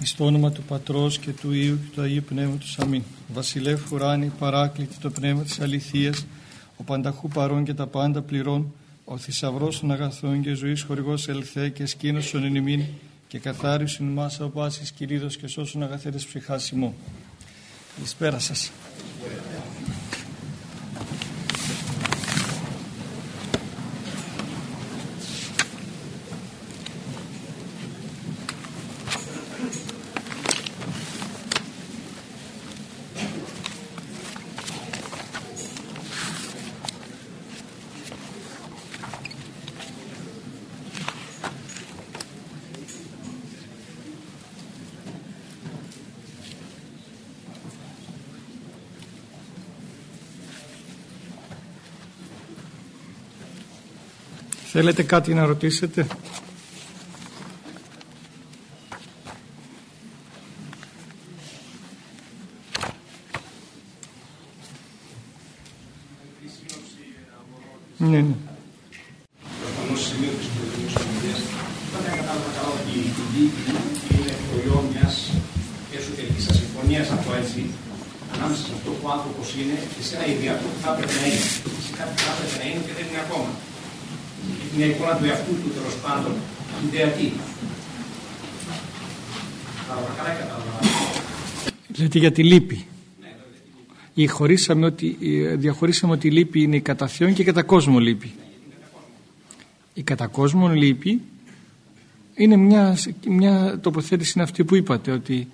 Εις το όνομα του Πατρός και του Υιού και του Αγίου Πνεύματος. Αμήν. Βασιλεύ ουράνι, παράκλητη το πνεύμα της αληθείας, ο πανταχού παρών και τα πάντα πληρών, ο θησαυρός των αγαθών και ζωής χορηγός ελθέ και σκήνωσον εν ημίν και καθάρισον μας από πάσης κυρίδος και σώσον αγαθέτες ψυχάς ημών. Καλησπέρα σας. Θέλετε κάτι να ρωτήσετε; Ναι, ναι. Προφανώ σημείο τη προηγούμενη ομιλία, όταν κατάλαβα καλά ότι η δίκη είναι προϊόν μια εσωτερική συμφωνία, να πω έτσι, ανάμεσα σε αυτό που ο άνθρωπο είναι και σε ένα ιδεατό που θα έπρεπε να είναι. Σε κάτι που θα έπρεπε να είναι και δεν είναι ακόμα. Έχει μια εικόνα του εαυτού του τέλο πάντων, ιδεατή. Κατάλαβα καλά, κατάλαβα. Λέτε για τη λύπη. Ναι, βέβαια. Ή χωρίσαμε ότι, ε, διαχωρίσαμε ότι η λύπη είναι η κατά Θεόν και η κατά κόσμο λύπη. Η κατά κόσμο λύπη είναι μια, μια τοποθέτηση είναι αυτή που είπατε ότι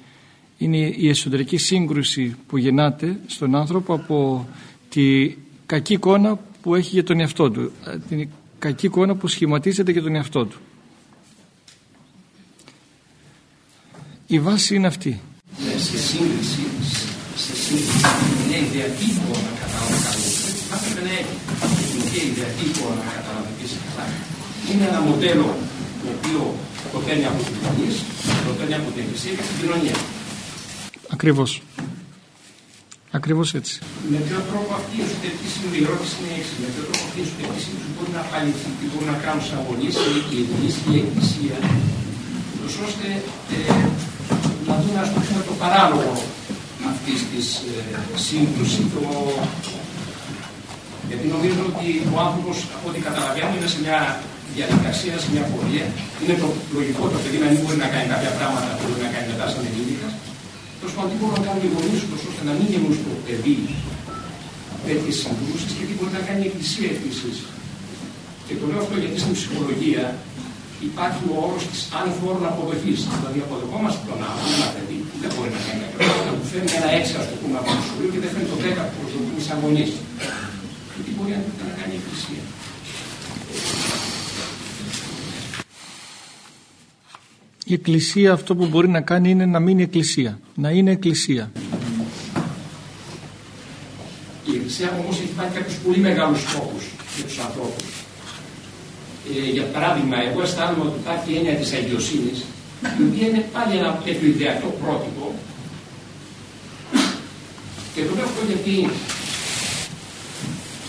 είναι η εσωτερική σύγκρουση που γεννάται στον άνθρωπο από τη κακή εικόνα που έχει για τον εαυτό του ε, την κακή εικόνα που σχηματίζεται για τον εαυτό του η βάση είναι αυτή Ναι, σε σύγκριση, σε σύγκριση, μια ιδεατή εικόνα κατάλαβα καλύτερα. Θα έπρεπε να έχει μια ιδεατή εικόνα κατάλαβα καλά. Είναι ένα μοντέλο το οποίο προτείνει από την κοινωνία, προτείνει από την εκκλησία και την κοινωνία. ακριβώς ακριβώς έτσι Με ποιο τρόπο αυτή η εσωτερική σύγκριση, η ερώτηση είναι έξι, με ποιο τρόπο αυτή η εσωτερική σύγκριση μπορεί να απαλληφθεί, τι μπορούν να κάνουν σαν αγωνίες ή η Εκκλησία ή η Εκκλησία, ούτως ώστε ε, να δουν ας πούμε το παράλογο αυτής της ε, σύγκρουσης, το, γιατί νομίζω ότι ο άνθρωπος, από ό,τι καταλαβαίνω, είναι σε μια διαδικασία, σε μια πορεία. Είναι το λογικό το παιδί να μην μπορεί να κάνει κάποια πράγματα που μπορεί να κάνει μετά σαν ενήλικα. Τέλος πάντων, τι μπορούν να κάνουν οι γονείς τους, ώστε να μην γίνουν στο παιδί τέτοιες συγκρούσεις και τι μπορεί να κάνει η Εκκλησία επίσης. Και το λέω αυτό γιατί στην ψυχολογία υπάρχει ο όρος της ανφόρων αποδοχής. Δηλαδή, αποδεχόμαστε τον άνθρωπο, ένα παιδί που δεν μπορεί να κάνει κάποια πράγματα, που φέρνει ένα έξι, ας το πούμε, από το σχολείο και δεν φέρνει το 10 που προσδοκούμε σαν γονεί. Και τι μπορεί να κάνει η Εκκλησία. η εκκλησία αυτό που μπορεί να κάνει είναι να μείνει εκκλησία να είναι εκκλησία Η Εκκλησία όμως έχει πάρει κάποιους πολύ μεγάλους στόχους για τους ανθρώπους. Ε, για παράδειγμα, εγώ αισθάνομαι ότι υπάρχει η έννοια της αγιοσύνης, η οποία είναι πάλι ένα τέτοιο ιδεατό πρότυπο. Και το λέω αυτό γιατί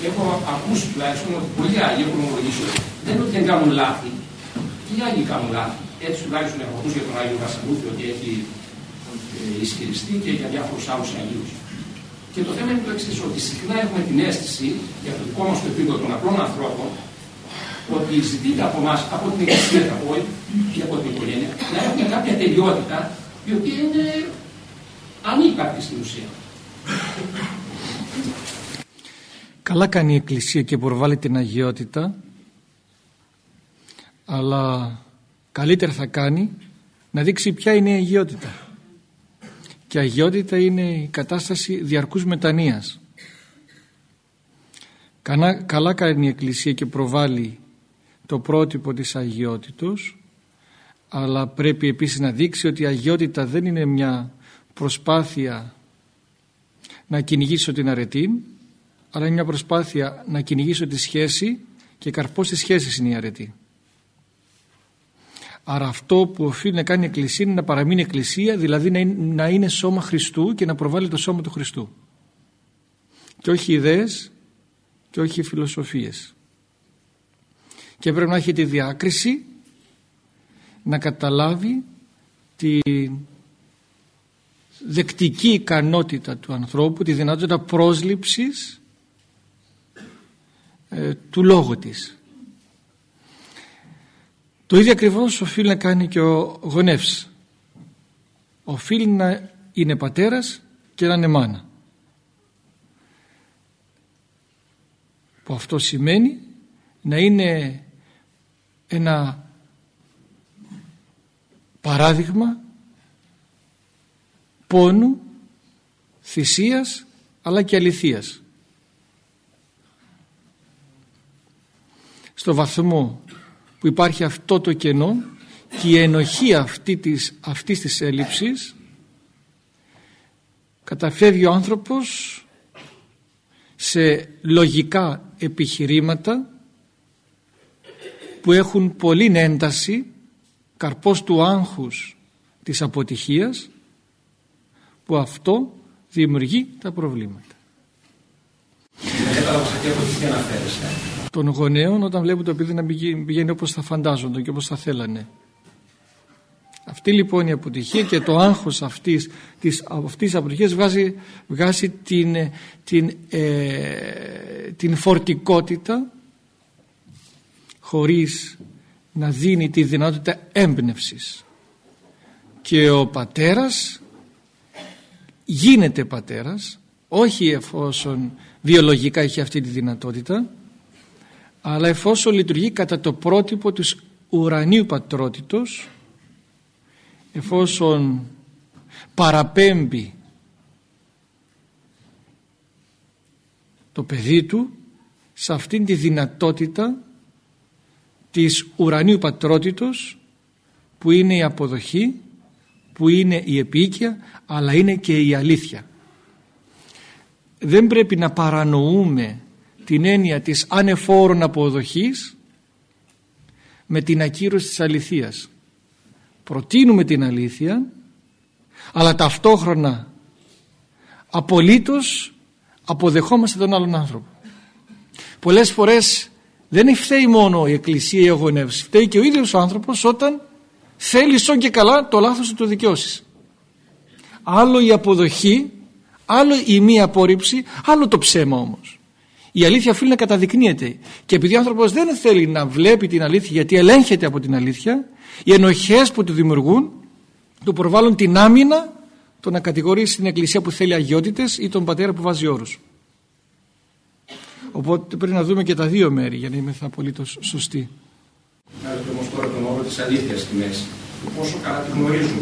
έχω ακούσει τουλάχιστον ότι πολλοί άλλοι έχουν ομολογήσει ότι δεν είναι ότι δεν κάνουν λάθη, και οι άλλοι κάνουν λάθη. Έτσι τουλάχιστον έχω ακούσει για τον Άγιο Βασανούθη ότι έχει ε, ισχυριστεί και για διάφορους άλλους Αγίους. Και το θέμα είναι το εξής, ότι συχνά έχουμε την αίσθηση, για το δικό μας το επίπεδο των απλών ανθρώπων, ότι ζητείται από εμά, από την εκκλησία θα πω, ή από την οικογένεια, να έχουμε κάποια τελειότητα, η οποία είναι ανύπαρκτη στην ουσία. καλά κάνει η εκκλησία και προβάλλει την αγιότητα αλλά καλύτερα θα κάνει να δείξει ποια είναι η αγιότητα και αγιότητα είναι η κατάσταση διαρκούς μετανοίας καλά, καλά κάνει η εκκλησία και προβάλλει το πρότυπο της αγιότητος αλλά πρέπει επίσης να δείξει ότι η αγιότητα δεν είναι μια προσπάθεια να κυνηγήσω την αρετή αλλά είναι μια προσπάθεια να κυνηγήσω τη σχέση και καρπός της σχέσης είναι η αρετή. Άρα αυτό που οφείλει να κάνει η Εκκλησία είναι να παραμείνει Εκκλησία, δηλαδή να είναι, να είναι σώμα Χριστού και να προβάλλει το σώμα του Χριστού. Και όχι ιδέες και όχι φιλοσοφίες. Και πρέπει να έχει τη διάκριση να καταλάβει τη δεκτική ικανότητα του ανθρώπου, τη δυνατότητα πρόσληψης ε, του λόγου της. Το ίδιο ακριβώς οφείλει να κάνει και ο γονεύς. Οφείλει να είναι πατέρας και να είναι μάνα. Που αυτό σημαίνει να είναι ένα παράδειγμα πόνου, θυσίας αλλά και αληθείας. Στο βαθμό που υπάρχει αυτό το κενό και η ενοχή αυτή της, αυτής της έλλειψης καταφεύγει ο άνθρωπος σε λογικά επιχειρήματα που έχουν πολύ ένταση καρπός του άγχους της αποτυχίας που αυτό δημιουργεί τα προβλήματα. Των γονέων όταν βλέπουν το παιδί να πηγαίνει όπως θα φαντάζονται και όπως θα θέλανε. Αυτή λοιπόν η αποτυχία και το άγχος αυτής της, αυτής της αποτυχίας βγάζει, βγάζει την, την, ε, την φορτικότητα χωρίς να δίνει τη δυνατότητα έμπνευσης. Και ο πατέρας γίνεται πατέρας όχι εφόσον βιολογικά έχει αυτή τη δυνατότητα αλλά εφόσον λειτουργεί κατά το πρότυπο της ουρανίου πατρότητος εφόσον παραπέμπει το παιδί του σε αυτήν τη δυνατότητα της ουρανίου πατρότητος που είναι η αποδοχή, που είναι η επίοικια αλλά είναι και η αλήθεια. Δεν πρέπει να παρανοούμε την έννοια της ανεφόρων αποδοχής με την ακύρωση της αληθείας. Προτείνουμε την αλήθεια αλλά ταυτόχρονα απολύτως αποδεχόμαστε τον άλλον άνθρωπο. Πολλές φορές δεν φταίει μόνο η Εκκλησία ή ο γονεύς, φταίει και ο ίδιος ο άνθρωπος όταν θέλει σον και καλά το λάθος του το δικαιώσεις. Άλλο η αποδοχή, άλλο η μη απόρριψη, άλλο το ψέμα όμως. Η αλήθεια οφείλει να καταδεικνύεται και επειδή ο άνθρωπος δεν θέλει να βλέπει την αλήθεια γιατί ελέγχεται από την αλήθεια, οι ενοχές που του δημιουργούν του προβάλλουν την άμυνα το να κατηγορήσει την Εκκλησία που θέλει αγιότητες ή τον πατέρα που βάζει όρους. Οπότε πρέπει να δούμε και τα δύο μέρη για να είμαστε απολύτως σωστοί. Βγάζετε όμως τώρα τον όρο της αλήθειας στη μέση. πόσο καλά τη γνωρίζουμε.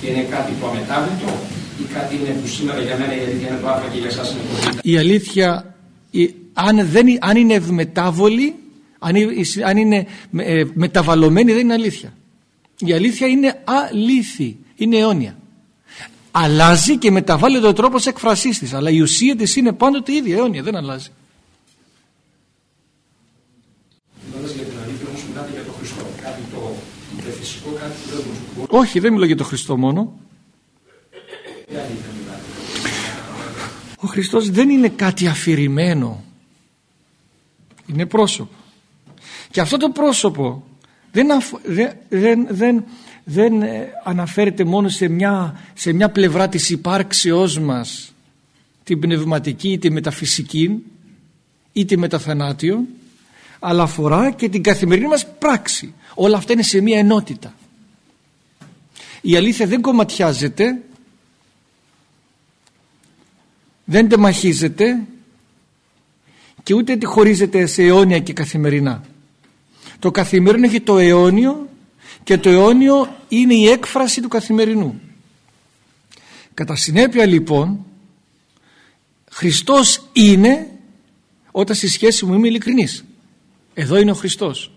Και είναι κάτι το αμετάβλητο ή κάτι είναι που σήμερα για μένα η αλήθεια είναι το Α και για εσάς είναι το Β. Η αλήθεια, η, αν, δεν, αν είναι ευμετάβολη, αν, αν είναι ε, μεταβαλλομένη δεν είναι αλήθεια. Η αλήθεια είναι αλήθη, είναι αιώνια. Αλλάζει και μεταβάλλεται ο τρόπος έκφρασή της, αλλά η ουσία της είναι πάντοτε ίδια, αιώνια, δεν αλλάζει. Όχι, δεν μιλώ για τον Χριστό μόνο. Ο Χριστός δεν είναι κάτι αφηρημένο. Είναι πρόσωπο. Και αυτό το πρόσωπο δεν, δεν, δεν, δεν ε, αναφέρεται μόνο σε μια, σε μια πλευρά της υπάρξεώς μας την πνευματική ή τη μεταφυσική ή τη μεταθανάτιο αλλά αφορά και την καθημερινή μας πράξη. Όλα αυτά είναι σε μια ενότητα. Η αλήθεια δεν κομματιάζεται, δεν τεμαχίζεται και ούτε τη χωρίζεται σε αιώνια και καθημερινά. Το καθημερινό έχει το αιώνιο και το αιώνιο είναι η έκφραση του καθημερινού. Κατά συνέπεια λοιπόν Χριστός είναι όταν στη σχέση μου είμαι ειλικρινής. Εδώ είναι ο Χριστός.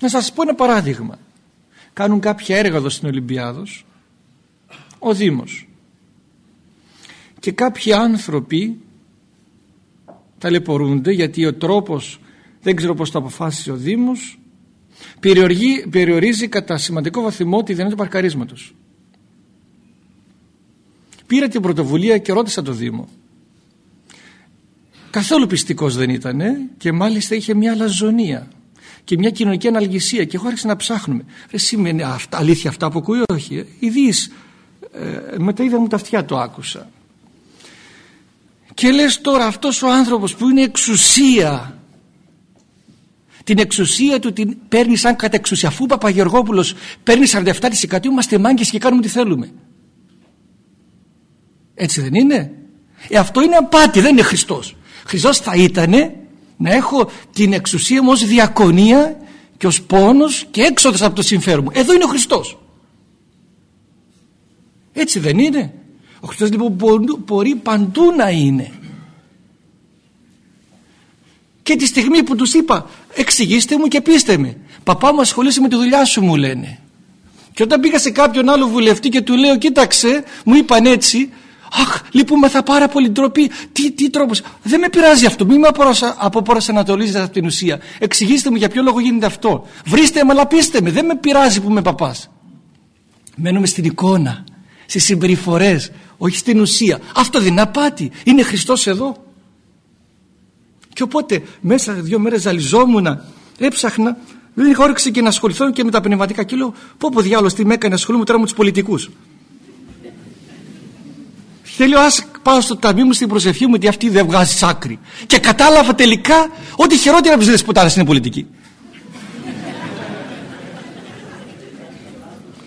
Να σας πω ένα παράδειγμα κάνουν κάποια έργα εδώ στην Ολυμπιάδος. Ο Δήμος. Και κάποιοι άνθρωποι ταλαιπωρούνται γιατί ο τρόπος δεν ξέρω πως το αποφάσισε ο Δήμος περιορίζει, περιορίζει κατά σημαντικό βαθμό τη δυνατότητα παρκαρίσματος. Πήρα την πρωτοβουλία και ρώτησα το Δήμο. Καθόλου πιστικός δεν ήταν και μάλιστα είχε μια λαζονία και μια κοινωνική αναλγησία και έχω άρχισε να ψάχνουμε. Ρε σημαίνει αυτά, αλήθεια αυτά που ακούει όχι. Ε; ε, με τα ίδια μου τα αυτιά το άκουσα και λες τώρα αυτός ο άνθρωπος που είναι εξουσία την εξουσία του την παίρνει σαν κατά εξουσία αφού ο Παπαγεωργόπουλος παίρνει 47% είμαστε μάγκες και κάνουμε τι θέλουμε έτσι δεν είναι; Ε, αυτό είναι απάτη δεν είναι Χριστός Χριστός θα ήταν να έχω την εξουσία μου ως διακονία και ως πόνος και έξοδος από το συμφέρον μου. Εδώ είναι ο Χριστός. Έτσι δεν είναι. Ο Χριστός λοιπόν μπορεί παντού να είναι. Και τη στιγμή που τους είπα εξηγήστε μου και πείστε με. Παπά μου ασχολείσαι με τη δουλειά σου μου λένε. Και όταν πήγα σε κάποιον άλλο βουλευτή και του λέω κοίταξε μου είπαν έτσι Αχ, λυπούμεθα πάρα πολύ ντροπή. Τι, τι τρόπος. Δεν με πειράζει αυτό. Μην με από πόρας ανατολίζετε από την ουσία. Εξηγήστε μου για ποιο λόγο γίνεται αυτό. Βρίστε με, αλλά πείστε με. Δεν με πειράζει που είμαι παπάς. Μένουμε στην εικόνα, στις συμπεριφορές, όχι στην ουσία. Αυτό δεν είναι απάτη. Είναι Χριστός εδώ. Και οπότε μέσα δύο μέρες ζαλιζόμουν, έψαχνα, δεν είχα όρεξη και να ασχοληθώ και με τα πνευματικά. Και λέω, πω πω διάλογο τι με έκανε, ασχολούμαι τώρα με τους πολιτικούς. Θέλω ας πάω στο ταμείο μου στην προσευχή μου ότι αυτή δεν βγάζει άκρη. Και κατάλαβα τελικά ότι χειρότερα από τις δεσποτάδες είναι πολιτική.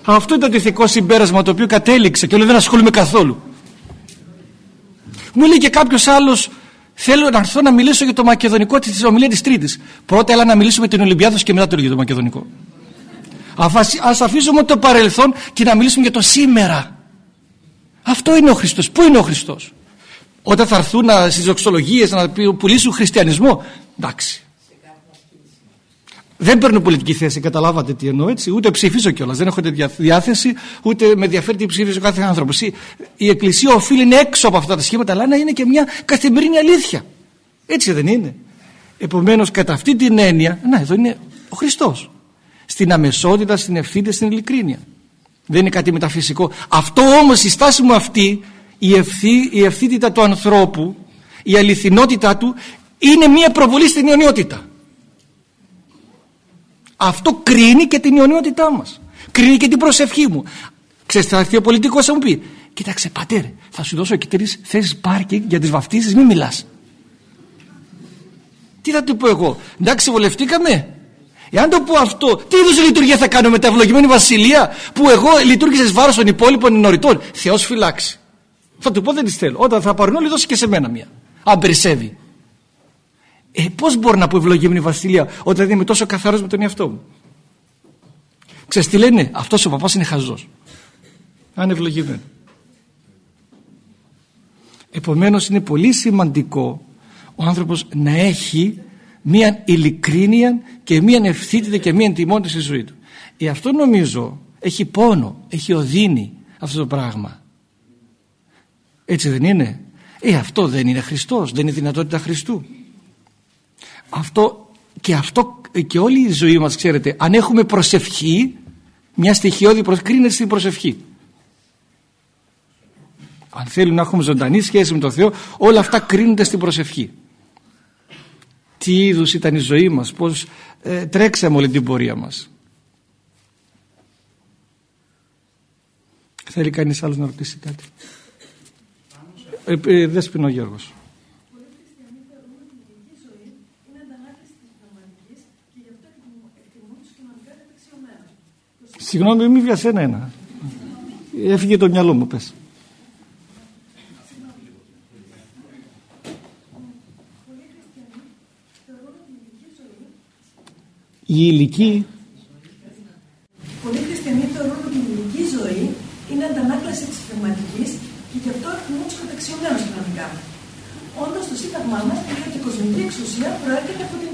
Αυτό ήταν το ηθικό συμπέρασμα το οποίο κατέληξε και λέω δεν ασχολούμαι καθόλου. Μου λέει και κάποιος άλλος θέλω να έρθω να μιλήσω για το μακεδονικό της ομιλία της Τρίτης. Πρώτα έλα να μιλήσουμε την Ολυμπιάδος και μετά το για το μακεδονικό. Ας αφήσουμε το παρελθόν και να μιλήσουμε για το σήμερα. Αυτό είναι ο Χριστός. Πού είναι ο Χριστός; Όταν θα έρθουν στις δοξολογίες να πουλήσουν χριστιανισμό. Εντάξει. Δεν παίρνω πολιτική θέση, καταλάβατε τι εννοώ έτσι. Ούτε ψηφίζω κιόλας. Δεν έχω τέτοια διάθεση, ούτε με ενδιαφέρει τι ψηφίζει ο κάθε άνθρωπος. Η Εκκλησία οφείλει είναι έξω από αυτά τα σχήματα, αλλά να είναι και μια καθημερινή αλήθεια. Έτσι δεν είναι. Επομένως, κατά αυτή την έννοια, να, εδώ είναι ο Χριστός. Στην αμεσότητα, στην ευθύνη, στην ειλικρίνεια. Δεν είναι κάτι μεταφυσικό. Αυτό όμως η στάση μου αυτή, η, ευθύ, η ευθύτητα του ανθρώπου, η αληθινότητά του είναι μια προβολή στην ιονιότητα. Αυτό κρίνει και την ιονιότητά μας. Κρίνει και την προσευχή μου. Ξέρετε, θα έρθει ο πολιτικός θα μου πει Κοίταξε πατέρ, θα σου δώσω και τρεις θέσεις πάρκινγκ για τις βαφτίσεις, μην μιλάς. Τι θα του πω εγώ, εντάξει βολευτήκαμε, Εάν το πω αυτό, τι είδους λειτουργία θα κάνω με τα ευλογημένη βασιλεία που εγώ λειτουργήσα βάρος των υπόλοιπων ενωριτών. Θεός φυλάξει. Θα του πω δεν της θέλω. Όταν θα πάρουν όλοι, δώσει και σε μένα μία. Αν περισσεύει. Ε, πώς μπορώ να πω ευλογημένη βασιλεία όταν δεν είμαι τόσο καθαρός με τον εαυτό μου; Ξέρετε τι λένε, αυτός ο παπάς είναι χαζός. Αν ευλογημένο. Επομένως είναι πολύ σημαντικό ο άνθρωπος να έχει μία ειλικρίνεια και μία ευθύτητα και μία εντυμότητα στη ζωή του. Ε, αυτό νομίζω έχει πόνο, έχει οδύνη αυτό το πράγμα. Έτσι δεν είναι; Ε, αυτό δεν είναι Χριστός, δεν είναι δυνατότητα Χριστού. Αυτό και αυτό και όλη η ζωή μας ξέρετε, αν έχουμε προσευχή, μια στοιχειώδη προσευχή, κρίνεται στην προσευχή. Αν θέλουμε να έχουμε ζωντανή σχέση με τον Θεό, όλα αυτά κρίνονται στην προσευχή τι είδους ήταν η ζωή μας, πώς ε, τρέξαμε όλη την πορεία μας. Θέλει κανείς άλλος να ρωτήσει κάτι; Ε, ε, δεν ο Γιώργος. Συγγνώμη, μη βιασένα ένα. Έφυγε το μυαλό μου, πες. Η ηλική Πολλοί χριστιανοί θεωρούν ότι η ηλική ζωή είναι αντανάκλαση της πνευματικής και γι' αυτό εκτιμούν τους καταξιωμένους κοινωνικά. Όντως το σύνταγμά μας είναι ότι η κοσμική εξουσία προέρχεται από, την,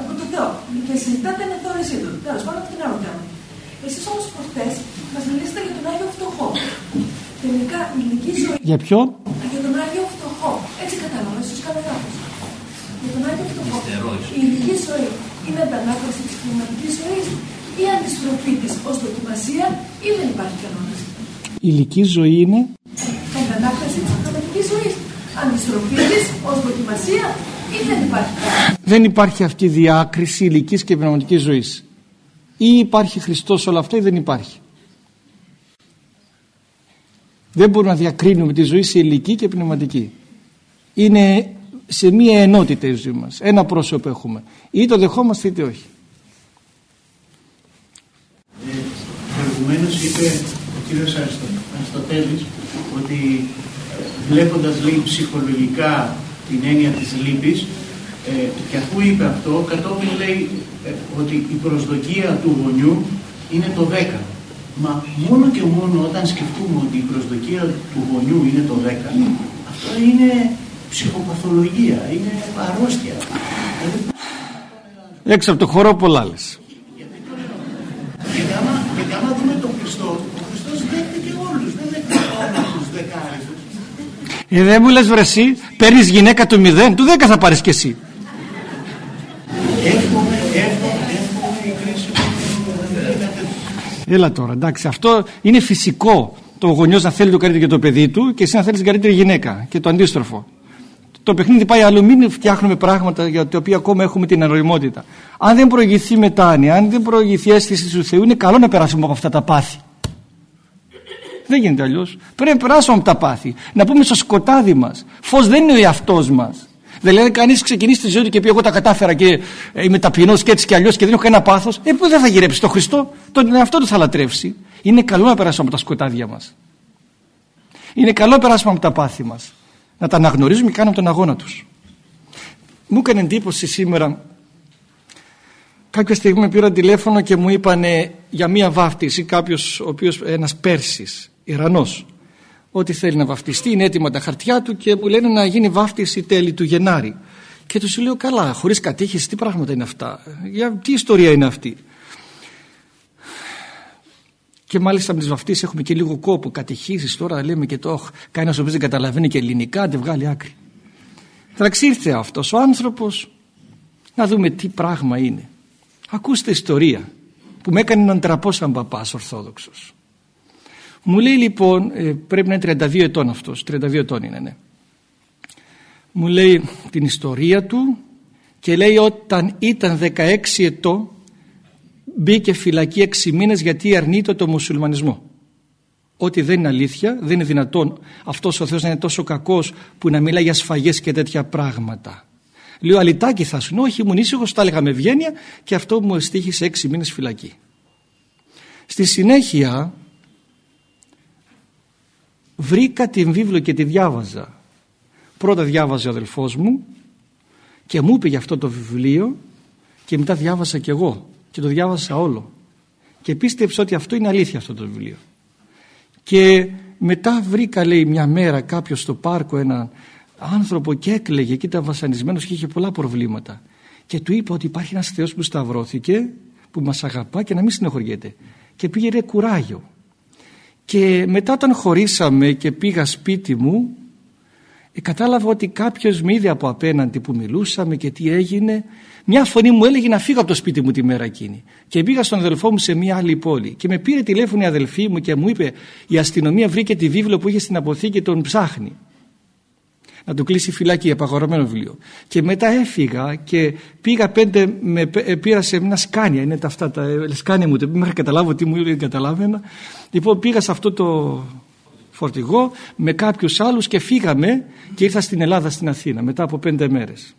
από τον Θεό και συζητά την ενθόρεσή του. Τέλος πάντων, από την άλλο θέμα. Εσείς όμως προχθές μας μιλήσατε για τον Άγιο Φτωχό. Τελικά η ηλική ζωή. Για ποιον; Για τον Άγιο Φτωχό. Έτσι κατάλαβα, ίσω κάνω λάθος. Για τον Άγιο Φτωχό. Η ηλική ζωή είναι αντανάκλαση της πνευματικής ζωής ή αντιστροφή της ως δοκιμασία ή δεν υπάρχει κανόνας. Η ηλική ζωή είναι; Αντανάκλαση της πνευματικής ζωής. Αντιστροφή της ως δοκιμασία ή δεν υπάρχει κανόνας. Δεν υπάρχει αυτή η διάκριση ηλικής και πνευματικής ζωής. Ή υπάρχει Χριστός όλα αυτά ή δεν υπάρχει. Δεν μπορούμε να διακρίνουμε τη ζωή σε ηλική και πνευματική. Είναι σε μία ενότητα η ζωή μας. Ένα πρόσωπο έχουμε. Ή το δεχόμαστε είτε όχι. Ε, προηγουμένως είπε ο κύριος Αριστοτέλης ότι ε, βλέποντας λέει ψυχολογικά την έννοια της λύπης ε, και αφού είπε αυτό κατόπιν λέει ε, ότι η προσδοκία του γονιού είναι το 10 Μα μόνο και μόνο όταν σκεφτούμε ότι η προσδοκία του γονιού είναι το 10, αυτό είναι ψυχοπαθολογία, είναι αρρώστια. Έξω από το χώρο πολλά λες. Γιατί άμα, γιατί άμα δούμε τον Χριστό, ο Χριστός δέχτηκε όλους, δεν δέχτηκε όλους τους δεκάριθους. Ε, δεν μου λες βρε εσύ, παίρνεις γυναίκα του μηδέν, του δέκα θα πάρεις κι εσύ. Εύχομαι, εύχομαι, εύχομαι η κρίση Έλα τώρα, εντάξει, αυτό είναι φυσικό. Το γονιός να θέλει το καλύτερο για το παιδί του και εσύ να θέλεις την καλύτερη γυναίκα και το αντίστροφο. Το παιχνίδι πάει αλλού. Μην φτιάχνουμε πράγματα για τα οποία ακόμα έχουμε την ανοημότητα. Αν δεν προηγηθεί μετάνοια, αν δεν προηγηθεί η αίσθηση του Θεού, είναι καλό να περάσουμε από αυτά τα πάθη. Δεν γίνεται αλλιώς. Πρέπει να περάσουμε από τα πάθη. Να πούμε στο σκοτάδι μας. Φως δεν είναι ο εαυτός μας. Δηλαδή, κανείς ξεκινήσει τη ζωή του και πει: Εγώ τα κατάφερα και ε, είμαι ταπεινός και έτσι και αλλιώς και δεν έχω κανένα πάθος. Ε, που δεν θα γυρέψει τον Χριστό, τον εαυτό του θα λατρεύσει. Είναι καλό να περάσουμε από τα σκοτάδια μας. Είναι καλό να περάσουμε από τα πάθη μας. Να τα αναγνωρίζουμε και κάνουμε τον αγώνα τους. Μου έκανε εντύπωση σήμερα. Κάποια στιγμή με πήρα τηλέφωνο και μου είπαν για μία βάφτιση κάποιος, ο οποίος ένας Πέρσης, Ιρανός ότι θέλει να βαφτιστεί, είναι έτοιμα τα χαρτιά του και μου λένε να γίνει βάφτιση τέλη του Γενάρη. Και τους λέω καλά, χωρίς κατήχηση, τι πράγματα είναι αυτά, για τι ιστορία είναι αυτή; Και μάλιστα με τις βαφτίσεις έχουμε και λίγο κόπο, κατηχήσεις τώρα λέμε και το κανένας ο οποίος δεν καταλαβαίνει και ελληνικά, δεν βγάλει άκρη. Εντάξει ήρθε αυτός ο άνθρωπος να δούμε τι πράγμα είναι. Ακούστε ιστορία που με έκανε να τραπώ σαν παπάς Ορθόδοξος. Μου λέει λοιπόν, ε, πρέπει να είναι 32 ετών αυτός, 32 ετών είναι, ναι. Μου λέει την ιστορία του και λέει όταν ήταν 16 ετών μπήκε φυλακή 6 μήνες γιατί αρνείται το μουσουλμανισμό. Ότι δεν είναι αλήθεια, δεν είναι δυνατόν αυτός ο Θεός να είναι τόσο κακός που να μιλάει για σφαγές και τέτοια πράγματα. Λέω αλυτάκι θα σου, όχι ήμουν ήσυχος, τα έλεγα με ευγένεια και αυτό μου στήχησε 6 μήνες φυλακή. Στη συνέχεια βρήκα την βίβλο και τη διάβαζα. Πρώτα διάβαζε ο αδελφός μου και μου είπε για αυτό το βιβλίο και μετά διάβασα κι εγώ και το διάβασα όλο. Και πίστεψα ότι αυτό είναι αλήθεια αυτό το βιβλίο. Και μετά βρήκα λέει μια μέρα κάποιος στο πάρκο ένα άνθρωπο και έκλαιγε και ήταν βασανισμένος και είχε πολλά προβλήματα. Και του είπα ότι υπάρχει ένας Θεός που σταυρώθηκε, που μας αγαπά και να μην συνεχωριέται. Και πήγε κουράγιο. Και μετά όταν χωρίσαμε και πήγα σπίτι μου ε, κατάλαβα ότι κάποιος με είδε από απέναντι που μιλούσαμε και τι έγινε. Μια φωνή μου έλεγε να φύγω από το σπίτι μου τη μέρα εκείνη. Και πήγα στον αδελφό μου σε μια άλλη πόλη. Και με πήρε τηλέφωνο η αδελφή μου και μου είπε η αστυνομία βρήκε τη βίβλο που είχε στην αποθήκη τον ψάχνει να του κλείσει φυλακή, απαγορευμένο βιβλίο. Και μετά έφυγα και πήγα πέντε, με, πήρα σε μια σκάνια, είναι τα αυτά τα σκάνια μου, δεν είχα καταλάβω τι μου είπε, καταλάβαινα. Λοιπόν πήγα σε αυτό το φορτηγό με κάποιους άλλους και φύγαμε και ήρθα στην Ελλάδα, στην Αθήνα, μετά από πέντε μέρες.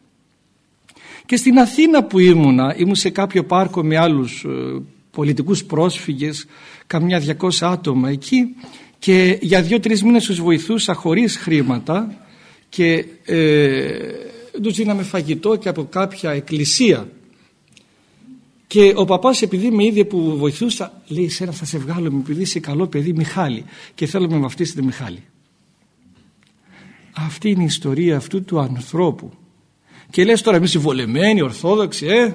Και στην Αθήνα που ήμουνα, ήμουν σε κάποιο πάρκο με άλλους ε, πολιτικούς πρόσφυγες, καμιά διακόσια άτομα εκεί και για δύο-τρεις μήνες τους βοηθούσα χωρίς χρήματα και ε, τους δίναμε φαγητό και από κάποια εκκλησία και ο παπάς επειδή με είδε που βοηθούσα λέει σένα θα σε βγάλουμε επειδή είσαι καλό παιδί Μιχάλη και θέλω να με βαφτίσετε Μιχάλη αυτή είναι η ιστορία αυτού του ανθρώπου και λες τώρα εμείς οι βολεμένοι, ορθόδοξοι ε,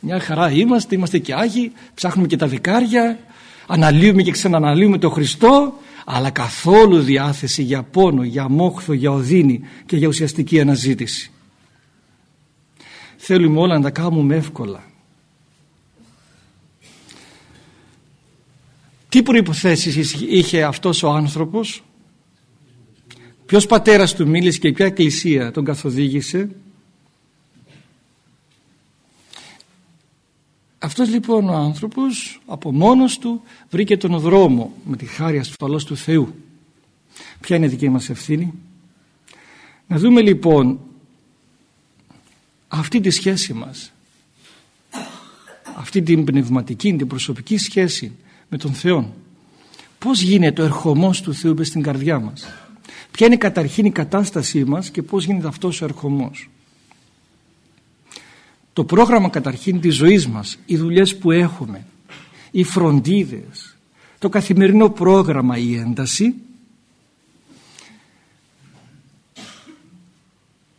μια χαρά είμαστε, είμαστε και άγιοι ψάχνουμε και τα δικάρια αναλύουμε και ξαναναλύουμε τον Χριστό αλλά καθόλου διάθεση για πόνο, για μόχθο, για οδύνη και για ουσιαστική αναζήτηση. Θέλουμε όλα να τα κάνουμε εύκολα. Τι προϋποθέσεις είχε αυτός ο άνθρωπος, ποιος πατέρας του μίλησε και ποια εκκλησία τον καθοδήγησε; Αυτός λοιπόν ο άνθρωπος από μόνος του βρήκε τον δρόμο με τη χάρη ασφαλώς του Θεού. Ποια είναι η δική μας ευθύνη; Να δούμε λοιπόν αυτή τη σχέση μας αυτή την πνευματική, την προσωπική σχέση με τον Θεό. Πώς γίνεται ο ερχομός του Θεού στην καρδιά μας; Ποια είναι καταρχήν η κατάστασή μας και πώς γίνεται αυτός ο ερχομός; Το πρόγραμμα καταρχήν της ζωής μας οι δουλειές που έχουμε οι φροντίδες το καθημερινό πρόγραμμα η ένταση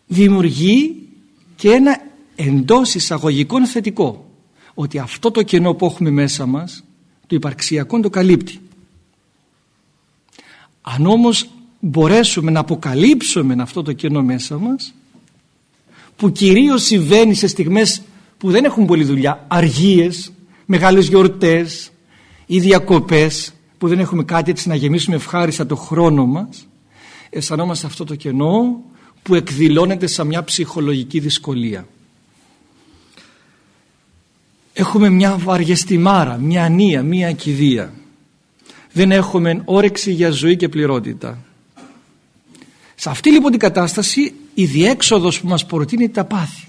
δημιουργεί και ένα εντός εισαγωγικών θετικό ότι αυτό το κενό που έχουμε μέσα μας το υπαρξιακό το καλύπτει. Αν όμως μπορέσουμε να αποκαλύψουμε αυτό το κενό μέσα μας που κυρίως συμβαίνει σε στιγμές που δεν έχουν πολλή δουλειά αργίες, μεγάλες γιορτές ή διακοπές που δεν έχουμε κάτι έτσι να γεμίσουμε ευχάριστα το χρόνο μας αισθανόμαστε αυτό το κενό που εκδηλώνεται σαν μια ψυχολογική δυσκολία έχουμε μια βαριεστημάρα, μια ανία, μια ακιδεία. Δεν έχουμε όρεξη για ζωή και πληρότητα. Σε αυτή λοιπόν την κατάσταση η διέξοδος που μας προτείνει τα πάθη.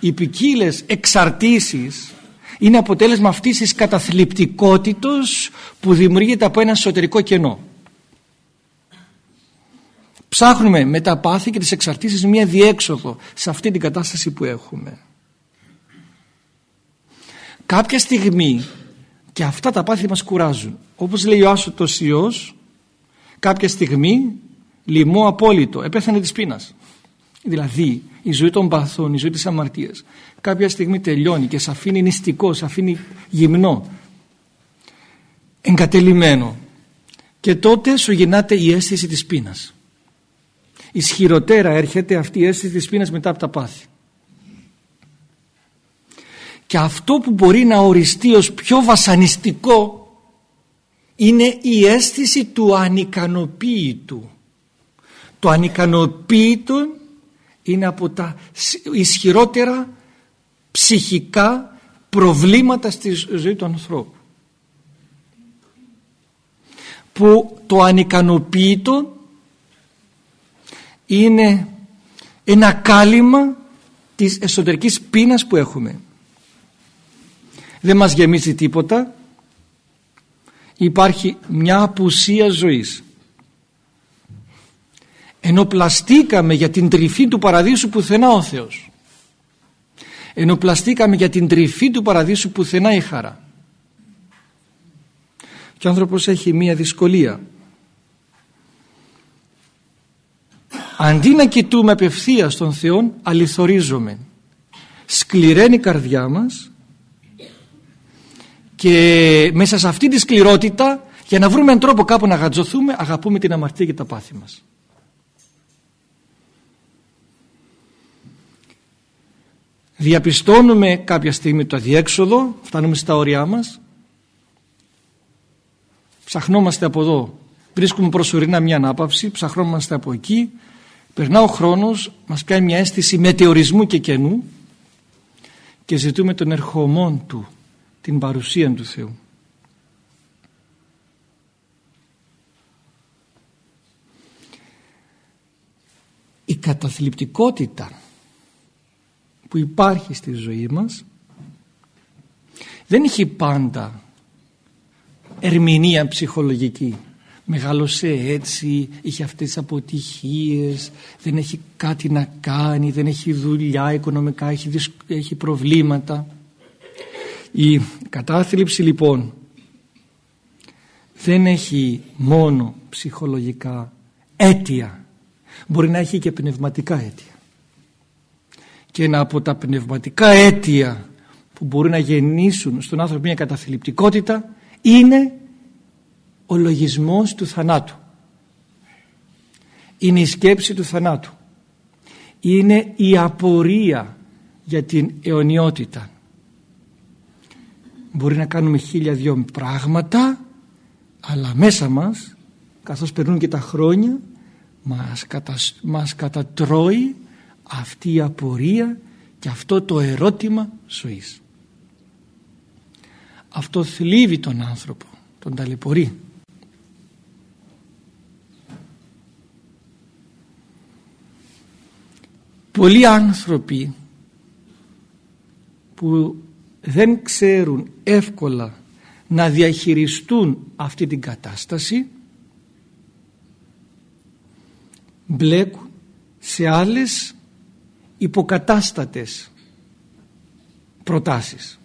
Οι ποικίλες εξαρτήσεις είναι αποτέλεσμα αυτής της καταθλιπτικότητος που δημιουργείται από ένα εσωτερικό κενό. Ψάχνουμε με τα πάθη και τις εξαρτήσεις μια διέξοδο σε αυτή την κατάσταση που έχουμε κάποια στιγμή και αυτά τα πάθη μας κουράζουν. Όπως λέει ο Άσωτος Υιός κάποια στιγμή λοιμό απόλυτο επέθανε της πείνας. Δηλαδή η ζωή των παθών, η ζωή της αμαρτίας κάποια στιγμή τελειώνει και σε αφήνει νηστικό, σε αφήνει γυμνό. Εγκατελειμμένο. Και τότε σου γεννάται η αίσθηση της πείνας. Ισχυροτέρα έρχεται αυτή η αίσθηση της πείνας μετά από τα πάθη και αυτό που μπορεί να οριστεί ως πιο βασανιστικό είναι η αίσθηση του ανικανοποίητου. Το ανικανοποίητο είναι από τα ισχυρότερα ψυχικά προβλήματα στη ζωή του ανθρώπου. Που το ανικανοποίητο είναι ένα κάλυμα της εσωτερικής πείνας που έχουμε δεν μας γεμίζει τίποτα. Υπάρχει μια απουσία ζωής. Ενώ πλαστήκαμε για την τρυφή του παραδείσου πουθενά ο Θεός. Ενώ πλαστήκαμε για την τρυφή του παραδείσου πουθενά η χαρά. Και ο άνθρωπος έχει μία δυσκολία. Αντί να κοιτούμε απευθείας στον Θεό αληθορίζομαι σκληραίνει η καρδιά μας και μέσα σε αυτή τη σκληρότητα για να βρούμε έναν τρόπο κάπου να γατζωθούμε αγαπούμε την αμαρτία και τα πάθη μας. Διαπιστώνουμε κάποια στιγμή το αδιέξοδο, φτάνουμε στα όρια μας, ψαχνόμαστε από εδώ, βρίσκουμε προσωρινά μια ανάπαυση, ψαχνόμαστε από εκεί, περνά ο χρόνος, μας κάνει μια αίσθηση μετεωρισμού και κενού και ζητούμε τον ερχομόν του την παρουσία του Θεού. Η καταθλιπτικότητα που υπάρχει στη ζωή μας δεν έχει πάντα ερμηνεία ψυχολογική μεγάλωσε έτσι, είχε αυτές τις αποτυχίες, δεν έχει κάτι να κάνει, δεν έχει δουλειά οικονομικά, έχει, έχει προβλήματα. Η κατάθλιψη λοιπόν δεν έχει μόνο ψυχολογικά αίτια, μπορεί να έχει και πνευματικά αίτια. Και ένα από τα πνευματικά αίτια που μπορεί να γεννήσουν στον άνθρωπο μια καταθλιπτικότητα είναι ο λογισμός του θανάτου. Είναι η σκέψη του θανάτου. Είναι η απορία για την αιωνιότητα Μπορεί να κάνουμε χίλια δυο πράγματα αλλά μέσα μας καθώς περνούν και τα χρόνια μας, κατα, μας κατατρώει αυτή η απορία και αυτό το ερώτημα ζωής. Αυτό θλίβει τον άνθρωπο, τον ταλαιπωρεί. Πολλοί άνθρωποι που δεν ξέρουν εύκολα να διαχειριστούν αυτή την κατάσταση μπλέκουν σε άλλες υποκατάστατες προτάσεις.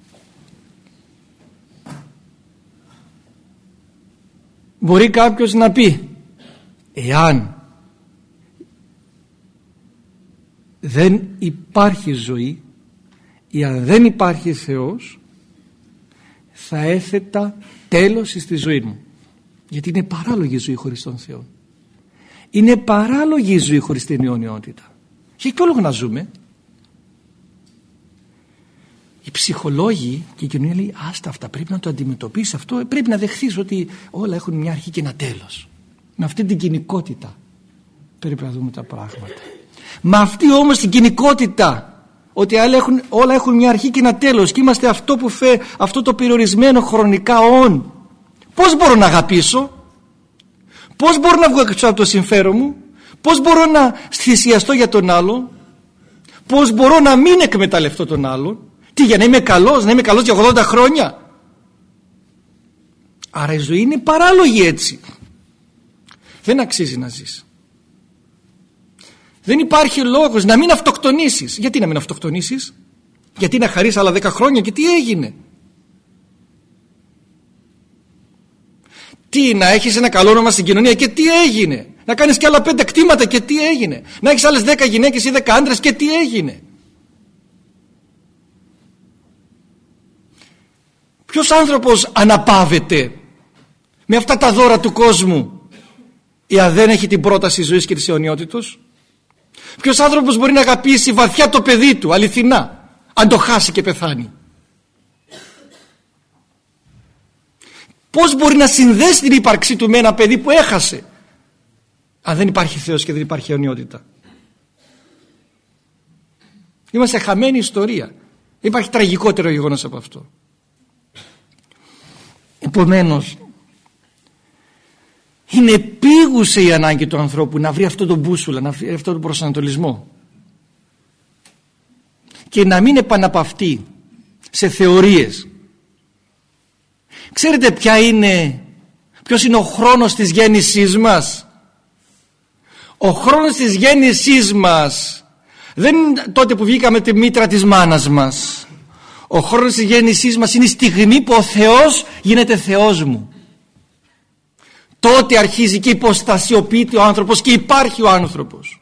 Μπορεί κάποιος να πει εάν δεν υπάρχει ζωή ή αν δεν υπάρχει Θεός θα έθετα τέλος στη ζωή μου γιατί είναι παράλογη η ζωή χωρίς τον Θεό. Είναι παράλογη η ζωή χωρίς την αιωνιότητα. Και ποιο λόγο να ζούμε; Οι ψυχολόγοι και η κοινωνία λέει άστα αυτά πρέπει να το αντιμετωπίσεις αυτό. Πρέπει να δεχθείς ότι όλα έχουν μια αρχή και ένα τέλος με αυτή την κοινικότητα πρέπει να δούμε τα πράγματα. Με αυτή όμως την κοινικότητα ότι όλα έχουν, όλα έχουν μια αρχή και ένα τέλος και είμαστε αυτό που φε, αυτό το περιορισμένο χρονικά όν. Πως μπορώ να αγαπήσω; Πως μπορώ να βγω έξω από το συμφέρον μου; Πως μπορώ να θυσιαστώ για τον άλλο πως μπορώ να μην εκμεταλλευτώ τον άλλον; Τι για να είμαι καλός να είμαι καλός για 80 χρόνια; Άρα η ζωή είναι παράλογη έτσι. Δεν αξίζει να ζεις δεν υπάρχει λόγος να μην αυτοκτονήσεις. Γιατί να μην αυτοκτονήσεις; Γιατί να χαρείς άλλα δέκα χρόνια και τι έγινε; Τι να έχεις ένα καλό όνομα στην κοινωνία και τι έγινε; Να κάνεις και άλλα πέντε κτήματα και τι έγινε; Να έχεις άλλες δέκα γυναίκες ή δέκα άντρες και τι έγινε; Ποιος άνθρωπος αναπαύεται με αυτά τα δώρα του κόσμου εάν δεν έχει την πρόταση ζωής και της αιωνιότητος; Ποιος άνθρωπος μπορεί να αγαπήσει βαθιά το παιδί του, αληθινά, αν το χάσει και πεθάνει; Πώς μπορεί να συνδέσει την ύπαρξή του με ένα παιδί που έχασε, αν δεν υπάρχει Θεός και δεν υπάρχει αιωνιότητα; Είμαστε χαμένη ιστορία. Υπάρχει τραγικότερο γεγονός από αυτό. Επομένως είναι επίγουσε η ανάγκη του ανθρώπου να βρει αυτό τον μπούσουλα, να βρει αυτό τον προσανατολισμό. Και να μην επαναπαυτεί σε θεωρίες. Ξέρετε ποια είναι, ποιος είναι ο χρόνος της γέννησής μας; Ο χρόνος της γέννησής μας δεν είναι τότε που βγήκαμε τη μήτρα της μάνας μας. Ο χρόνος της γέννησής μας είναι η στιγμή που ο Θεός γίνεται Θεός μου τότε αρχίζει και υποστασιοποιείται ο άνθρωπος και υπάρχει ο άνθρωπος.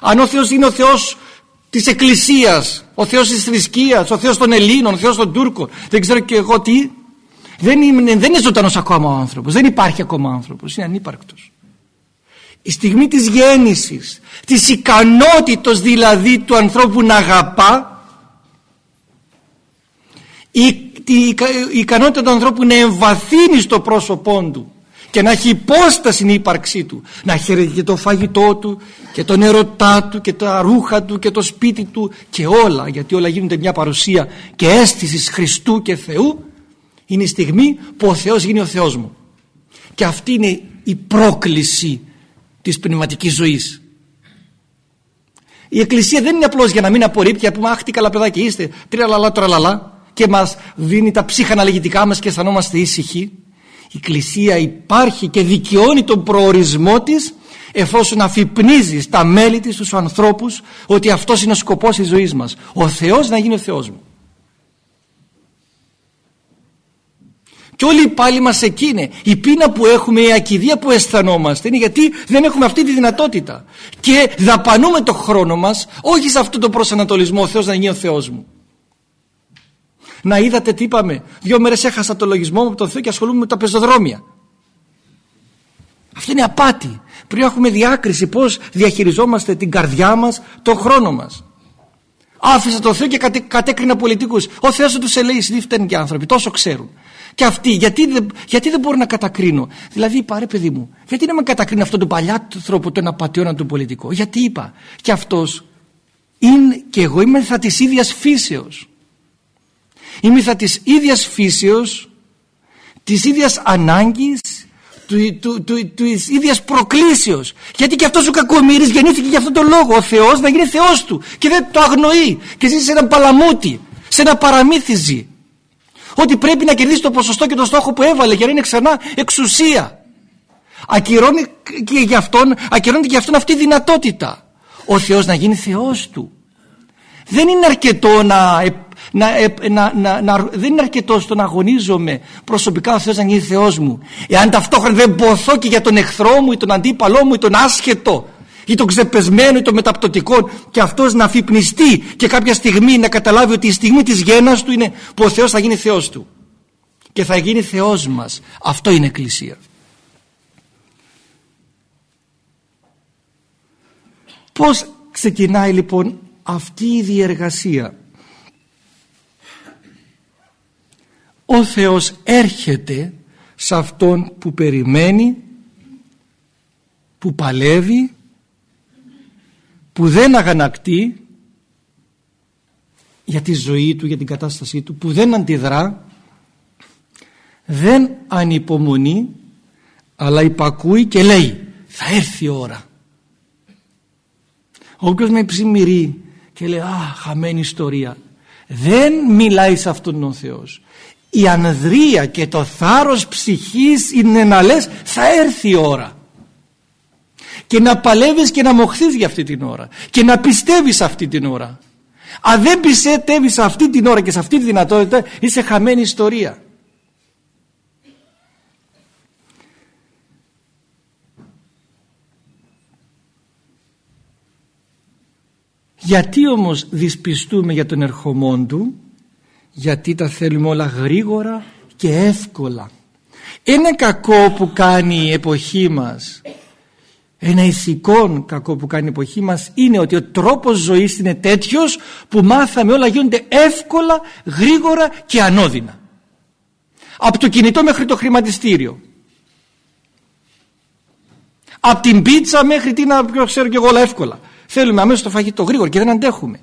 Αν ο Θεός είναι ο Θεός της Εκκλησίας ο Θεός της θρησκείας ο Θεός των Ελλήνων, ο Θεός των Τούρκων δεν ξέρω και εγώ τι δεν είναι, δεν είναι ζωντανός ακόμα ο άνθρωπος δεν υπάρχει ακόμα ο άνθρωπος, είναι ανύπαρκτος. Η στιγμή της γέννησης της ικανότητος δηλαδή του ανθρώπου να αγαπά η η ικανότητα του ανθρώπου να εμβαθύνει στο πρόσωπό του και να έχει υπόσταση στην ύπαρξή του. Να χαίρεται και το φαγητό του και τον ερωτά του και τα ρούχα του και το σπίτι του και όλα γιατί όλα γίνονται μια παρουσία και αίσθησης Χριστού και Θεού. Είναι η στιγμή που ο Θεός γίνει ο Θεός μου. Και αυτή είναι η πρόκληση της πνευματικής ζωής. Η Εκκλησία δεν είναι απλώς για να μην απορρίπτει και να πούμε αχ τι καλά παιδάκια είστε τρία λαλά τραλαλά και μας δίνει τα ψυχαναλυγητικά μας και αισθανόμαστε ήσυχοι. Η Εκκλησία υπάρχει και δικαιώνει τον προορισμό της εφόσον αφυπνίζει στα μέλη της στους ανθρώπους ότι αυτός είναι ο σκοπός της ζωής μας. Ο Θεός να γίνει ο Θεός μου. Και όλοι πάλι μας εκείνη η πείνα που έχουμε η ακιδεία που αισθανόμαστε είναι γιατί δεν έχουμε αυτή τη δυνατότητα. Και δαπανούμε το χρόνο μας όχι σε αυτό το προσανατολισμό ο Θεός να γίνει ο Θεός μου να είδατε τι είπαμε. Δύο μέρες έχασα το λογισμό μου από τον Θεό και ασχολούμαι με τα πεζοδρόμια. Αυτό είναι απάτη. Πρέπει να έχουμε διάκριση πώς διαχειριζόμαστε την καρδιά μας, τον χρόνο μας. Άφησα τον Θεό και κατε, κατέκρινα πολιτικούς. Ο Θεός τους σε λέει, δεν φταίνουν και άνθρωποι, τόσο ξέρουν. Και αυτοί, γιατί, γιατί δεν μπορώ να κατακρίνω; Δηλαδή είπα, ρε παιδί μου, γιατί να με κατακρίνω αυτόν τον παλιά τρόπο, τον απαταιώνα του πολιτικό. Γιατί είπα, και αυτός είναι και εγώ είμαι θα της ίδιας φύσεως η μύθα της ίδιας φύσεως της ίδιας ανάγκης του, του, του, του ίδιας προκλήσεως. Γιατί και αυτός ο κακομύρης γεννήθηκε για αυτόν τον λόγο. Ο Θεός να γίνει Θεός του και δεν το αγνοεί. Και ζει σε έναν παλαμούτι σε ένα παραμύθι ζει ότι πρέπει να κερδίσει το ποσοστό και το στόχο που έβαλε για να είναι ξανά εξουσία. Ακυρώνει και για αυτόν, ακυρώνει και για αυτόν αυτή η δυνατότητα. Ο Θεός να γίνει Θεός του. Δεν είναι αρκετό να, να, να, να, να δεν είναι αρκετό στο να αγωνίζομαι προσωπικά ο Θεός να γίνει Θεός μου. Εάν ταυτόχρονα δεν ποθώ και για τον εχθρό μου ή τον αντίπαλό μου ή τον άσχετο ή τον ξεπεσμένο ή τον μεταπτωτικό και αυτός να αφυπνιστεί και κάποια στιγμή να καταλάβει ότι η στιγμή της γέννας του είναι που ο Θεός θα γίνει Θεός του. Και θα γίνει Θεός μας. Αυτό είναι Εκκλησία. Πώς ξεκινάει λοιπόν αυτή η διεργασία; Ο Θεός έρχεται σε αυτόν που περιμένει, που παλεύει, που δεν αγανακτεί για τη ζωή του, για την κατάστασή του, που δεν αντιδρά, δεν ανυπομονεί, αλλά υπακούει και λέει θα έρθει η ώρα. Όποιος με ψημυρεί και λέει «Α, χαμένη ιστορία». Δεν μιλάει σε αυτόν τον Θεός. Η ανδρεία και το θάρρος ψυχής είναι να λες θα έρθει η ώρα. Και να παλεύεις και να μοχθείς για αυτή την ώρα. Και να πιστεύεις αυτή την ώρα. Αν δεν πιστεύεις αυτή την ώρα και σε αυτή τη δυνατότητα είσαι χαμένη ιστορία. Γιατί όμως δυσπιστούμε για τον ερχομόν του; Γιατί τα θέλουμε όλα γρήγορα και εύκολα. Ένα κακό που κάνει η εποχή μας ένα ηθικό κακό που κάνει η εποχή μας είναι ότι ο τρόπος ζωής είναι τέτοιος που μάθαμε όλα γίνονται εύκολα, γρήγορα και ανώδυνα. Από το κινητό μέχρι το χρηματιστήριο. Από την πίτσα μέχρι την να ξέρω και εγώ όλα εύκολα. Θέλουμε αμέσως το φαγητό γρήγορα και δεν αντέχουμε.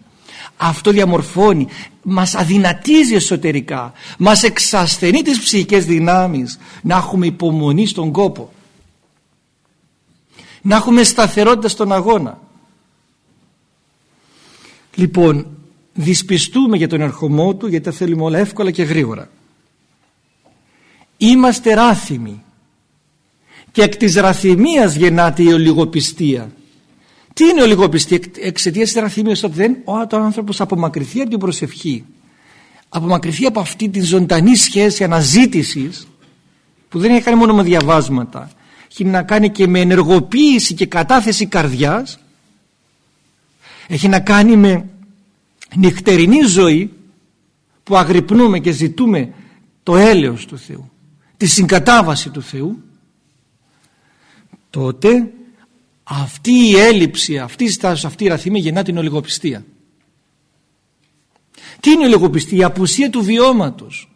Αυτό διαμορφώνει, μας αδυνατίζει εσωτερικά, μας εξασθενεί τις ψυχικές δυνάμεις να έχουμε υπομονή στον κόπο. Να έχουμε σταθερότητα στον αγώνα. Λοιπόν, δυσπιστούμε για τον ερχομό του γιατί τα θέλουμε όλα εύκολα και γρήγορα. Είμαστε ράθυμοι και εκ της ραθυμίας γεννάται η ολιγοπιστία τι είναι ολιγοπιστή εξαιτίας της ραθυμία ότι δεν ο άνθρωπος απομακρυνθεί από την προσευχή, απομακρυνθεί από αυτή τη ζωντανή σχέση αναζήτησης που δεν έχει κάνει μόνο με διαβάσματα, έχει να κάνει και με ενεργοποίηση και κατάθεση καρδιάς, έχει να κάνει με νυχτερινή ζωή που αγρυπνούμε και ζητούμε το έλεος του Θεού, τη συγκατάβαση του Θεού, τότε αυτή η έλλειψη, αυτή η στάση, αυτή η ραθυμία γεννά την ολιγοπιστία. Τι είναι η ολιγοπιστία, η απουσία του βιώματος.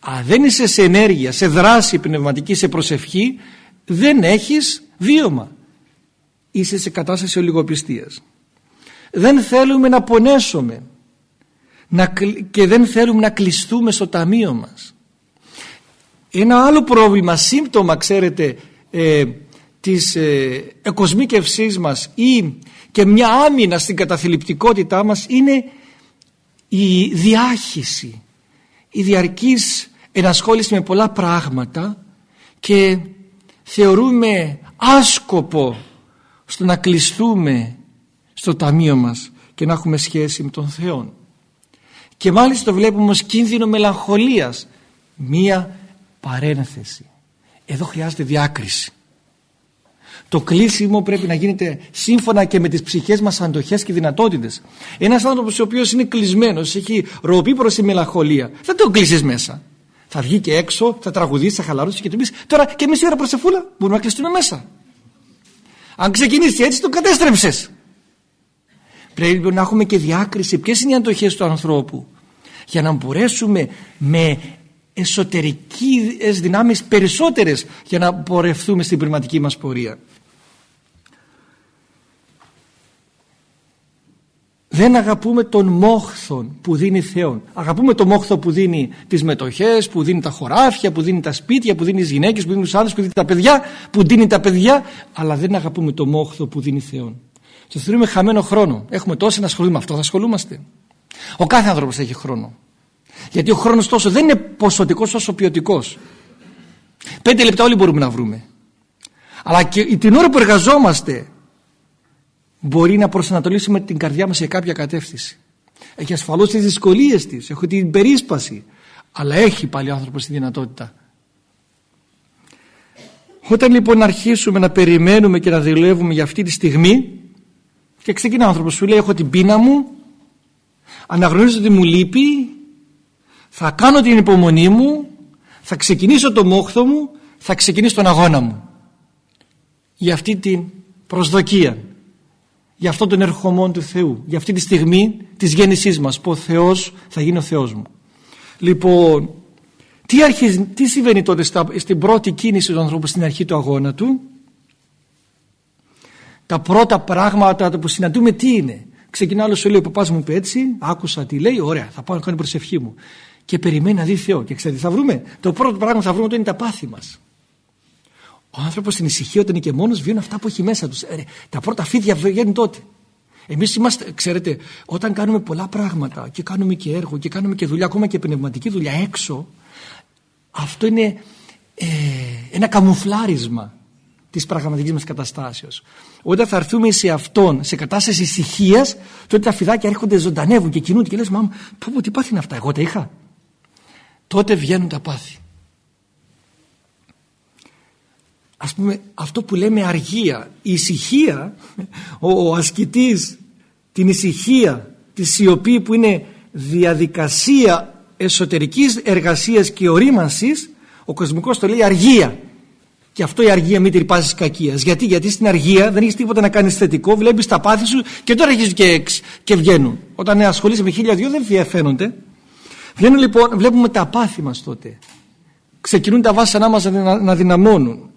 Αν δεν είσαι σε ενέργεια, σε δράση πνευματική, σε προσευχή, δεν έχεις βίωμα. Είσαι σε κατάσταση ολιγοπιστίας. Δεν θέλουμε να πονέσουμε να, και δεν θέλουμε να κλειστούμε στο ταμείο μας. Ένα άλλο πρόβλημα, σύμπτωμα ξέρετε, ε, της ε, εκοσμίκευσής μας ή και μια άμυνα στην καταθλιπτικότητά μας είναι η διάχυση, η διαρκής ενασχόληση με πολλά πράγματα και θεωρούμε άσκοπο στο να κλειστούμε στο ταμείο μας και να έχουμε σχέση με τον Θεό. Και μάλιστα το βλέπουμε ως κίνδυνο μελαγχολίας. Μία παρένθεση. Εδώ χρειάζεται διάκριση. Το κλείσιμο πρέπει να γίνεται σύμφωνα και με τις ψυχές μας αντοχές και δυνατότητες. Ένας άνθρωπος ο οποίος είναι κλεισμένος, έχει ροπή προς τη μελαγχολία, δεν τον κλείσεις μέσα. Θα βγει και έξω, θα τραγουδήσει, θα χαλαρώσει και του πεις τώρα και εμείς ώρα προσεφούλα μπορούμε να κλειστούμε μέσα. Αν ξεκινήσει έτσι τον κατέστρεψες. Πρέπει να έχουμε και διάκριση ποιες είναι οι αντοχές του ανθρώπου; Για να μπορέσουμε με εσωτερικές δυνάμεις περισσότερες για να πορευθούμε στην πνευματική μας πορεία. Δεν αγαπούμε τον μόχθον που δίνει Θεόν. Αγαπούμε τον μόχθο που δίνει τις μετοχές, που δίνει τα χωράφια, που δίνει τα σπίτια, που δίνει τις γυναίκες, που δίνει τους άντρες, που δίνει τα παιδιά, που δίνει τα παιδιά, αλλά δεν αγαπούμε τον μόχθο που δίνει Θεόν. Το θεωρούμε χαμένο χρόνο. Έχουμε τόσο να ασχολούμαι αυτό, θα ασχολούμαστε. Ο κάθε άνθρωπος έχει χρόνο. Γιατί ο χρόνος τόσο δεν είναι ποσοτικός όσο ποιοτικός. Πέντε λεπτά όλοι μπορούμε να βρούμε. Αλλά και την ώρα που εργαζόμαστε μπορεί να προσανατολίσουμε την καρδιά μας σε κάποια κατεύθυνση. Έχει ασφαλώς τις δυσκολίες της, έχει την περίσπαση, αλλά έχει πάλι ο άνθρωπος τη δυνατότητα. Όταν λοιπόν αρχίσουμε να περιμένουμε και να δουλεύουμε για αυτή τη στιγμή και ξεκινά ο άνθρωπος σου λέει έχω την πείνα μου, αναγνωρίζω ότι μου λείπει, θα κάνω την υπομονή μου, θα ξεκινήσω το μόχθο μου, θα ξεκινήσω τον αγώνα μου. Για αυτή την προσδοκία για αυτόν τον ερχομό του Θεού, για αυτή τη στιγμή της γέννησής μας, που ο Θεός θα γίνει ο Θεός μου. Λοιπόν, τι, αρχίζει, τι συμβαίνει τότε στα, στην πρώτη κίνηση του ανθρώπου στην αρχή του αγώνα του; Τα πρώτα πράγματα που συναντούμε τι είναι; Ξεκινά άλλο σου λέει ο παπάς μου είπε έτσι, άκουσα τι λέει, ωραία θα πάω να κάνω προσευχή μου. Και περιμένει να δει Θεό. Και ξέρετε θα βρούμε, το πρώτο πράγμα που θα βρούμε είναι τα πάθη μας. Ο άνθρωπος στην ησυχία όταν είναι και μόνος βιώνει αυτά που έχει μέσα τους. Ε, τα πρώτα φίδια βγαίνουν τότε. Εμείς είμαστε, ξέρετε, όταν κάνουμε πολλά πράγματα και κάνουμε και έργο και κάνουμε και δουλειά, ακόμα και πνευματική δουλειά έξω, αυτό είναι ε, ένα καμουφλάρισμα της πραγματικής μας καταστάσεως. Όταν θα έρθουμε σε αυτόν, σε κατάσταση ησυχίας, τότε τα φιδάκια έρχονται, ζωντανεύουν και κινούνται και λες, μα πω, πω τι πάθη είναι αυτά, εγώ τα είχα. Τότε βγαίνουν τα πάθη. Ας πούμε αυτό που λέμε αργία η ησυχία ο, ο ασκητής την ησυχία τη σιωπή που είναι διαδικασία εσωτερικής εργασίας και ορίμανσης ο κοσμικός το λέει αργία και αυτό η αργία μην τρυπάζει κακίας. Γιατί, γιατί στην αργία δεν έχεις τίποτα να κάνεις θετικό, βλέπεις τα πάθη σου και τώρα έχει και, και βγαίνουν. Όταν ασχολείσαι με χίλια δυο δεν φαίνονται. Βγαίνουν λοιπόν, βλέπουμε τα πάθη μας τότε. Ξεκινούν τα βάσανά μας να δυναμώνουν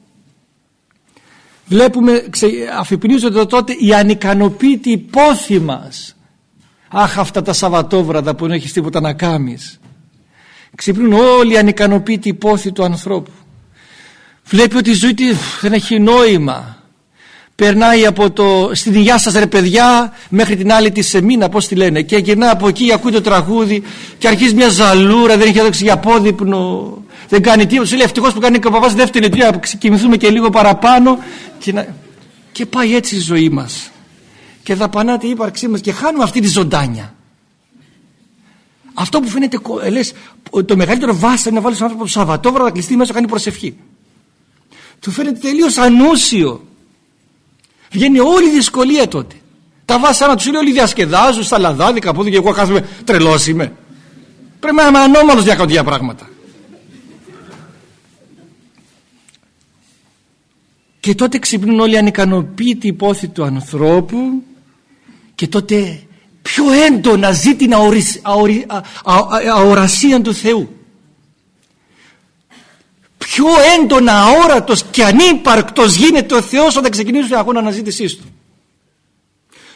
βλέπουμε, ξε, αφυπνίζονται τότε οι ανικανοποίητοι πόθη μας. Αχ αυτά τα Σαββατόβραδα που δεν έχεις τίποτα να κάνεις. Ξυπνούν όλοι οι ανικανοποίητοι πόθη του ανθρώπου. Βλέπει ότι η ζωή του δεν έχει νόημα. Περνάει από το στην υγειά σας ρε παιδιά μέχρι την άλλη τη σεμίνα πώς τη λένε και γυρνά από εκεί ακούει το τραγούδι και αρχίζει μια ζαλούρα δεν έχει έδωξει για πόδιπνο δεν κάνει τίποτα. Σου λέει ευτυχώς που κάνει και ο παπάς δεύτερη τρία να ξεκινηθούμε και λίγο παραπάνω. Και, να... και πάει έτσι η ζωή μας. Και δαπανάται η ύπαρξή μας και χάνουμε αυτή τη ζωντάνια. Αυτό που φαίνεται, ε, λες, το μεγαλύτερο βάστα είναι να βάλεις τον άνθρωπο το Σαββατόβραδο να κλειστεί μέσα να κάνει προσευχή. Του φαίνεται τελείως ανούσιο. Βγαίνει όλη η δυσκολία τότε. Τα βάσανα τους είναι όλοι διασκεδάζουν στα λαδάδικα από εδώ και εγώ κάθομαι τρελός είμαι. Πρέπει να είμαι ανώμαλος για κάποια πράγματα. Και τότε ξυπνούν όλοι οι ανικανοποίητοι υπόθη του ανθρώπου και τότε πιο έντονα ζει την αορασία του Θεού. Πιο έντονα αόρατος και ανύπαρκτος γίνεται ο Θεός όταν ξεκινήσει τον αγώνας αναζήτησής του.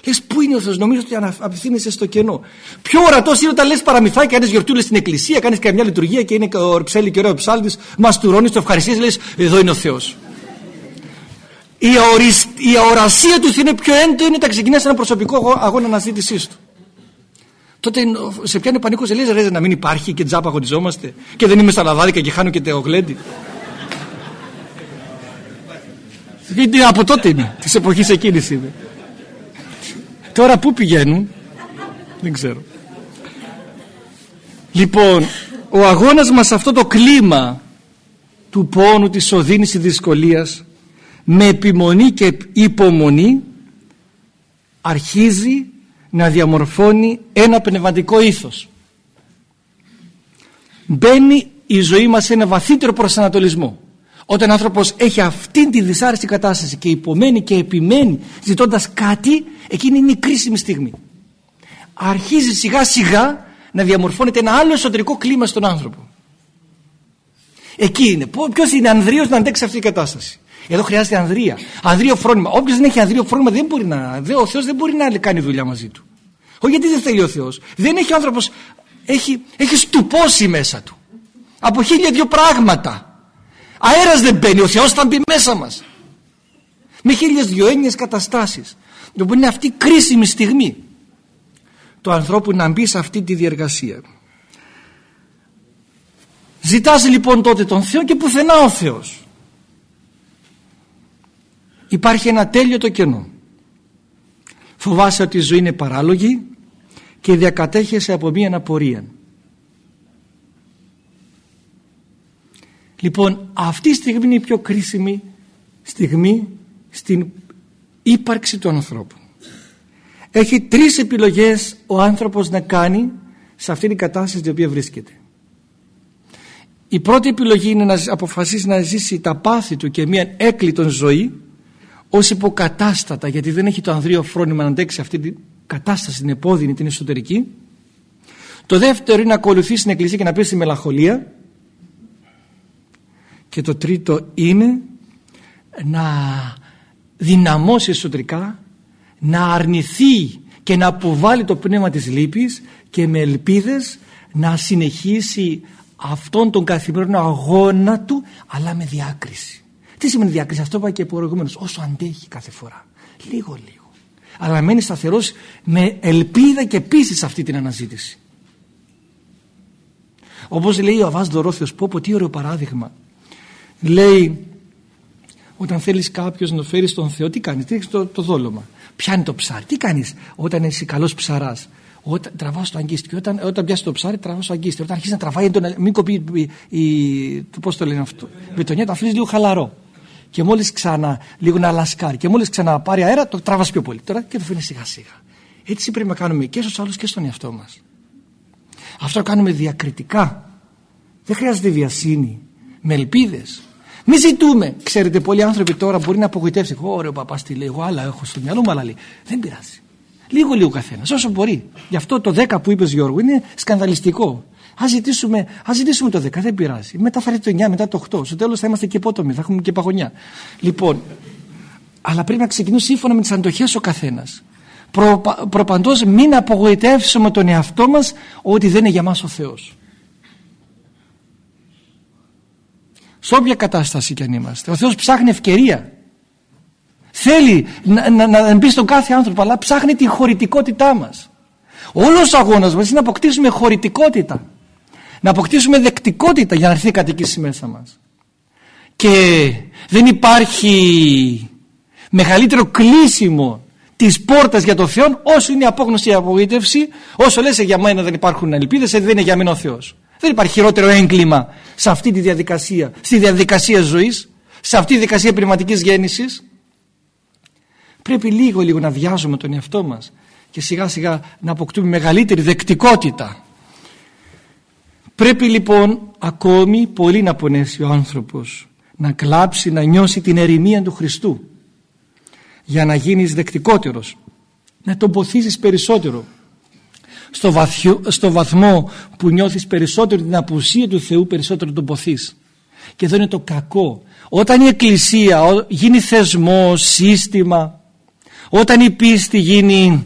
Λες πού είναι ο Θεός; Νομίζω ότι απευθύνεσαι στο κενό. Πιο ορατός είναι όταν λες παραμυθάκια, κάνεις γιορτούλες στην εκκλησία, κάνεις καμιά λειτουργία και είναι ο ψέλη και ωραίο ψάλτης, μας τουρώνεις το ευχαριστίες λες εδώ είναι ο Θεός η, η αορασία του είναι πιο έντονη όταν ξεκινάς ένα προσωπικό αγώνα αναζήτησής του. Τότε σε πιάνει πανικός, σε λέει ρε, να μην υπάρχει και τζάπα αγωνιζόμαστε και δεν είμαι στα λαδάδικα και χάνω και το γλέντι. Γιατί από τότε είναι, της εποχής εκείνης είναι. Τώρα πού πηγαίνουν, δεν ξέρω. Λοιπόν, ο αγώνας μας αυτό το κλίμα του πόνου, της οδύνης, της δυσκολίας με επιμονή και υπομονή αρχίζει να διαμορφώνει ένα πνευματικό ήθος. Μπαίνει η ζωή μας σε ένα βαθύτερο προσανατολισμό. Όταν ο άνθρωπος έχει αυτή τη δυσάρεστη κατάσταση και υπομένει και επιμένει ζητώντας κάτι, εκείνη είναι η κρίσιμη στιγμή. Αρχίζει σιγά σιγά να διαμορφώνεται ένα άλλο εσωτερικό κλίμα στον άνθρωπο. Εκεί είναι. Ποιος είναι ανδρείος να αντέξει αυτή η κατάσταση. Εδώ χρειάζεται ανδρεία. Ανδρείο φρόνημα. Όποιος δεν έχει ανδρείο φρόνημα δεν μπορεί να. Ο Θεός δεν μπορεί να κάνει δουλειά μαζί του. Όχι γιατί δεν θέλει ο Θεός. Δεν έχει ο άνθρωπος, έχει, έχει στουπώσει μέσα του. Από χίλια δυο πράγματα. Αέρας δεν μπαίνει, ο Θεός θα μπει μέσα μας. Με χίλιες δυο έννοιες καταστάσεις. Λοιπόν είναι αυτή η κρίσιμη στιγμή του ανθρώπου να μπει σε αυτή τη διεργασία. Ζητάς λοιπόν τότε τον Θεό και πουθενά ο Θεός. Υπάρχει ένα τέλειο το κενό. Φοβάσαι ότι η ζωή είναι παράλογη και διακατέχεσαι από μία αναπορία. Λοιπόν αυτή η στιγμή είναι η πιο κρίσιμη στιγμή στην ύπαρξη του ανθρώπου. Έχει τρεις επιλογές ο άνθρωπος να κάνει σε αυτήν την κατάσταση στην οποία βρίσκεται. Η πρώτη επιλογή είναι να αποφασίσει να ζήσει τα πάθη του και μια έκλειτον ζωή ως υποκατάστατα γιατί δεν έχει το ανδρείο φρόνημα να αντέξει αυτή την κατάσταση την επώδυνη, την εσωτερική. Το δεύτερο είναι να ακολουθήσει την εκκλησία και να πει στη μελαγχολία και το τρίτο είναι να δυναμώσει εσωτερικά να αρνηθεί και να αποβάλει το πνεύμα της λύπης και με ελπίδες να συνεχίσει αυτόν τον καθημερινό αγώνα του αλλά με διάκριση. Τι σημαίνει διάκριση, αυτό είπα και προηγουμένως, όσο αντέχει κάθε φορά. Λίγο λίγο. Αλλά να μένει σταθερός με ελπίδα και πίστη σε αυτή την αναζήτηση. Όπως λέει ο Αβάς Δωρόθιος, πω πω τι ωραίο παράδειγμα. Λέει όταν θέλεις κάποιος να φέρεις στον Θεό τι κάνεις, τι το, το δόλωμα πιάνει το ψάρι. Τι κάνεις; Όταν είσαι καλός ψαράς. Όταν τραβάς το αγκίστη. Και όταν, όταν πιάσεις το ψάρι, τραβάς το αγκίστη. Όταν αρχίσεις να τραβάει, τον, μην κοπεί η, η, πώς το λένε αυτό. Μπετονιά, το αφήνεις λίγο χαλαρό. Και μόλις ξανά, λίγο να λασκάρει. Και μόλις ξανά πάρει αέρα, το τραβάς πιο πολύ. Τώρα και το αφήνει σιγά σιγά. Έτσι πρέπει να κάνουμε και στους άλλους και στον εαυτό μας. Αυτό το κάνουμε διακριτικά. Δεν χρειάζεται βιασύνη. Με ελπίδες. Μη ζητούμε. Ξέρετε, πολλοί άνθρωποι τώρα μπορεί να απογοητεύσει. Ωραία, ο παπά τι λέει, εγώ άλλα έχω στο μυαλό μου, αλλά λέει. Δεν πειράζει. Λίγο λίγο καθένας, όσο μπορεί. Γι' αυτό το 10 που είπες Γιώργο είναι σκανδαλιστικό. Α ζητήσουμε, ας ζητήσουμε το 10, δεν πειράζει. Μετά θα έρθει το 9, μετά το 8. Στο τέλος θα είμαστε και πότομοι, θα έχουμε και παγωνιά. Λοιπόν, αλλά πρέπει να ξεκινήσουμε σύμφωνα με τις αντοχές ο καθένας. Προ, Προπαντός μην απογοητεύσουμε τον εαυτό μας ότι δεν είναι για μας ο Θεός. σε όποια κατάσταση κι αν είμαστε. Ο Θεός ψάχνει ευκαιρία. Θέλει να, να, να μπει στον κάθε άνθρωπο, αλλά ψάχνει τη χωρητικότητά μας. Όλος ο αγώνας μας είναι να αποκτήσουμε χωρητικότητα. Να αποκτήσουμε δεκτικότητα για να έρθει η κατοικήση μέσα μας. Και δεν υπάρχει μεγαλύτερο κλείσιμο της πόρτας για το Θεό όσο είναι η απόγνωση η απογοήτευση όσο λες για μένα δεν υπάρχουν ελπίδες δεν είναι για μένα ο Θεός δεν υπάρχει χειρότερο έγκλημα σε αυτή τη διαδικασία, στη διαδικασία ζωής, σε αυτή τη διαδικασία πνευματικής γέννησης. Πρέπει λίγο λίγο να βιάζουμε τον εαυτό μας και σιγά σιγά να αποκτούμε μεγαλύτερη δεκτικότητα. Πρέπει λοιπόν ακόμη πολύ να πονέσει ο άνθρωπος, να κλάψει, να νιώσει την ερημία του Χριστού. Για να γίνεις δεκτικότερος, να τον ποθήσεις περισσότερο. Στο, βαθιο, στο βαθμό που νιώθεις περισσότερο την απουσία του Θεού περισσότερο τον ποθείς. Και εδώ είναι το κακό. Όταν η εκκλησία γίνει θεσμός, σύστημα όταν η πίστη γίνει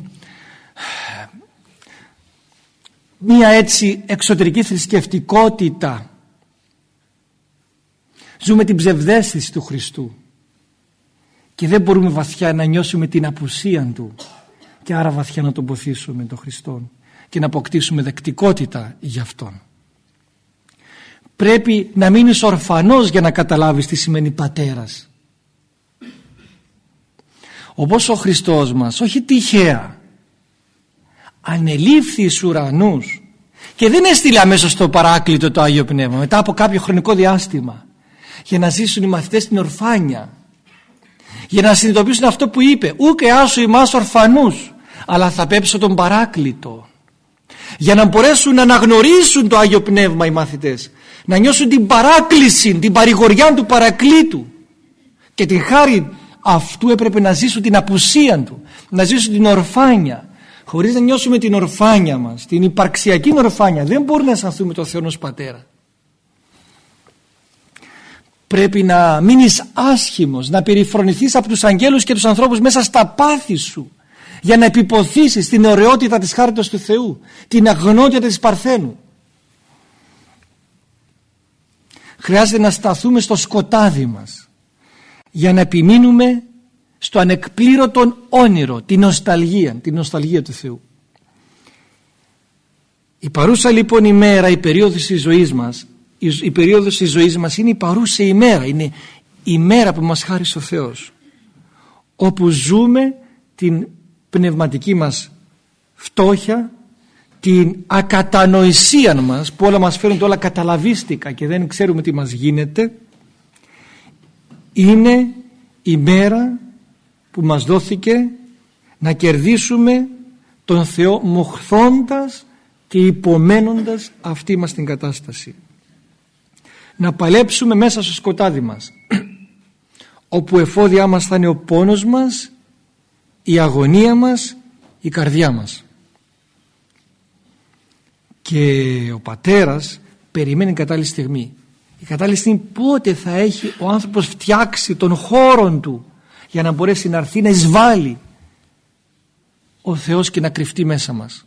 μία έτσι εξωτερική θρησκευτικότητα ζούμε την ψευδέστηση του Χριστού και δεν μπορούμε βαθιά να νιώσουμε την απουσία Του και άρα βαθιά να τον ποθήσουμε τον Χριστό και να αποκτήσουμε δεκτικότητα για Αυτόν. Πρέπει να μείνεις ορφανός για να καταλάβεις τι σημαίνει πατέρας. Όπως ο Χριστός μας, όχι τυχαία, ανελήφθης εις ουρανούς. Και δεν έστειλε αμέσω στο παράκλητο το Άγιο Πνεύμα μετά από κάποιο χρονικό διάστημα για να ζήσουν οι μαθητές στην ορφάνια. Για να συνειδητοποιήσουν αυτό που είπε ούκε άσου ημάς ορφανούς αλλά θα πέψω τον παράκλητο για να μπορέσουν να αναγνωρίσουν το Άγιο Πνεύμα οι μαθητές να νιώσουν την παράκληση, την παρηγοριά του παρακλήτου. Και την χάρη αυτού έπρεπε να ζήσουν την απουσία του να ζήσουν την ορφάνια χωρίς να νιώσουμε την ορφάνια μας την υπαρξιακή ορφάνια δεν μπορούμε να αισθανθούμε το Θεό ως Πατέρα. Πρέπει να μείνεις άσχημος να περιφρονηθείς από τους αγγέλους και τους ανθρώπους μέσα στα πάθη σου για να επιποθήσεις την ωραιότητα της χάριτος του Θεού την αγνότητα της Παρθένου. Χρειάζεται να σταθούμε στο σκοτάδι μας για να επιμείνουμε στο ανεκπλήρωτο όνειρο την νοσταλγία, την νοσταλγία του Θεού. Η παρούσα λοιπόν ημέρα η περίοδος της ζωής μας η, η περίοδος της ζωής μας είναι η παρούσα ημέρα είναι η μέρα που μας χάρισε ο Θεός όπου ζούμε την πνευματική μας φτώχεια την ακατανοησία μας που όλα μας φέρνουν όλα καταλαβίστικα και δεν ξέρουμε τι μας γίνεται. Είναι η μέρα που μας δόθηκε να κερδίσουμε τον Θεό μοχθώντας και υπομένοντας αυτή μας την κατάσταση. Να παλέψουμε μέσα στο σκοτάδι μας όπου εφόδια μας θα είναι ο πόνος μας η αγωνία μας η καρδιά μας. Και ο πατέρας περιμένει κατάλληλη στιγμή. Η κατάλληλη στιγμή πότε θα έχει ο άνθρωπος φτιάξει τον χώρο του για να μπορέσει να έρθει να εισβάλλει ο Θεός και να κρυφτεί μέσα μας.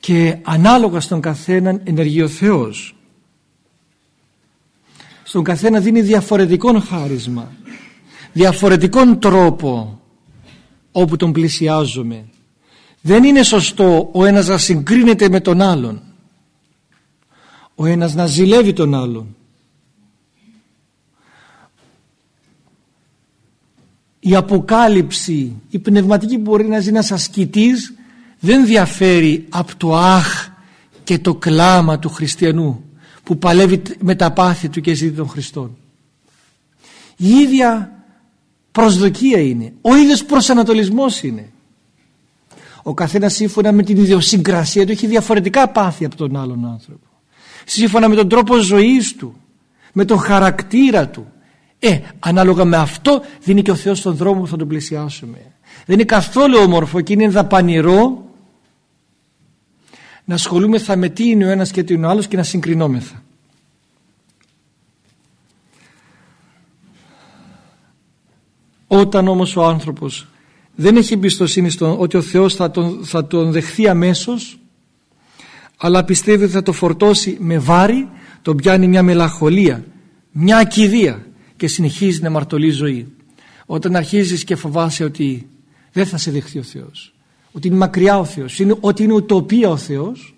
Και ανάλογα στον καθέναν ενεργεί ο Θεός. Στον καθένα δίνει διαφορετικό χάρισμα διαφορετικόν τρόπο όπου τον πλησιάζουμε. Δεν είναι σωστό ο ένας να συγκρίνεται με τον άλλον ο ένας να ζηλεύει τον άλλον η αποκάλυψη η πνευματική που μπορεί να ζει ένας ασκητής δεν διαφέρει από το αχ και το κλάμα του χριστιανού που παλεύει με τα πάθη του και ζητεί των Χριστών η ίδια προσδοκία είναι ο ίδιος προσανατολισμός είναι. Ο καθένας σύμφωνα με την ιδιοσυγκρασία του έχει διαφορετικά πάθη από τον άλλον άνθρωπο. Σύμφωνα με τον τρόπο ζωής του με τον χαρακτήρα του ε, ανάλογα με αυτό δίνει και ο Θεός τον δρόμο που θα τον πλησιάσουμε. Δεν είναι καθόλου όμορφο και είναι δαπανηρό να ασχολούμεθα με τι είναι ο ένας και τι είναι ο άλλος και να συγκρινόμεθα. Όταν όμως ο άνθρωπος δεν έχει εμπιστοσύνη στον ότι ο Θεός θα τον, θα τον δεχθεί αμέσως αλλά πιστεύει ότι θα το φορτώσει με βάρη τον πιάνει μια μελαγχολία μια ακιδεία και συνεχίζει να μαρτωλεί ζωή. Όταν αρχίζεις και φοβάσαι ότι δεν θα σε δεχθεί ο Θεός ότι είναι μακριά ο Θεός είναι, ότι είναι ουτοπία ο Θεός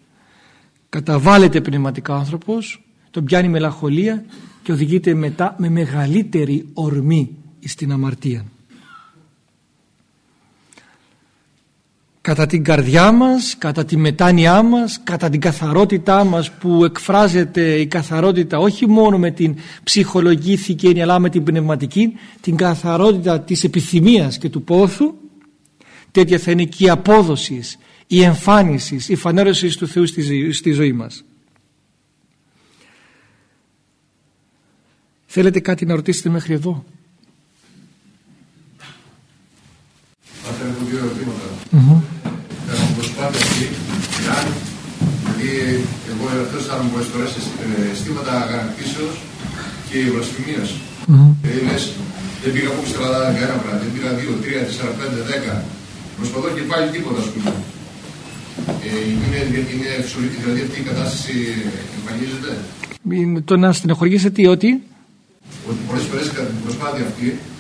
καταβάλλεται πνευματικά ο άνθρωπος τον πιάνει μελαγχολία και οδηγείται μετά με μεγαλύτερη ορμή στην αμαρτία κατά την καρδιά μας, κατά τη μετάνοιά μας, κατά την καθαρότητά μας που εκφράζεται η καθαρότητα όχι μόνο με την ψυχολογική ηθική αλλά με την πνευματική, την καθαρότητα της επιθυμίας και του πόθου, τέτοια θα είναι και η απόδοσης, η εμφάνισης, η φανέρωσης του Θεού στη, στη ζωή μας. Θέλετε κάτι να ρωτήσετε μέχρι εδώ; Προσπάθεια αυτή ήταν, γιατί εγώ αυτός θα μου πολλές φορές αισθήματα αγανακτήσεως και βλασφημίας. Δηλαδή λες, δεν πήγα από στην Ελλάδα κανένα πράγμα, δεν πήγα δύο, τρία, τέσσερα, πέντε, δέκα. Προσπαθώ και πάλι τίποτα, ας πούμε. Ε, είναι, είναι εξωτερική, δηλαδή αυτή η κατάσταση εμφανίζεται; Το να στενοχωριέσαι τι, ότι; Ότι πολλές φορές κατά την προσπάθεια αυτή ε,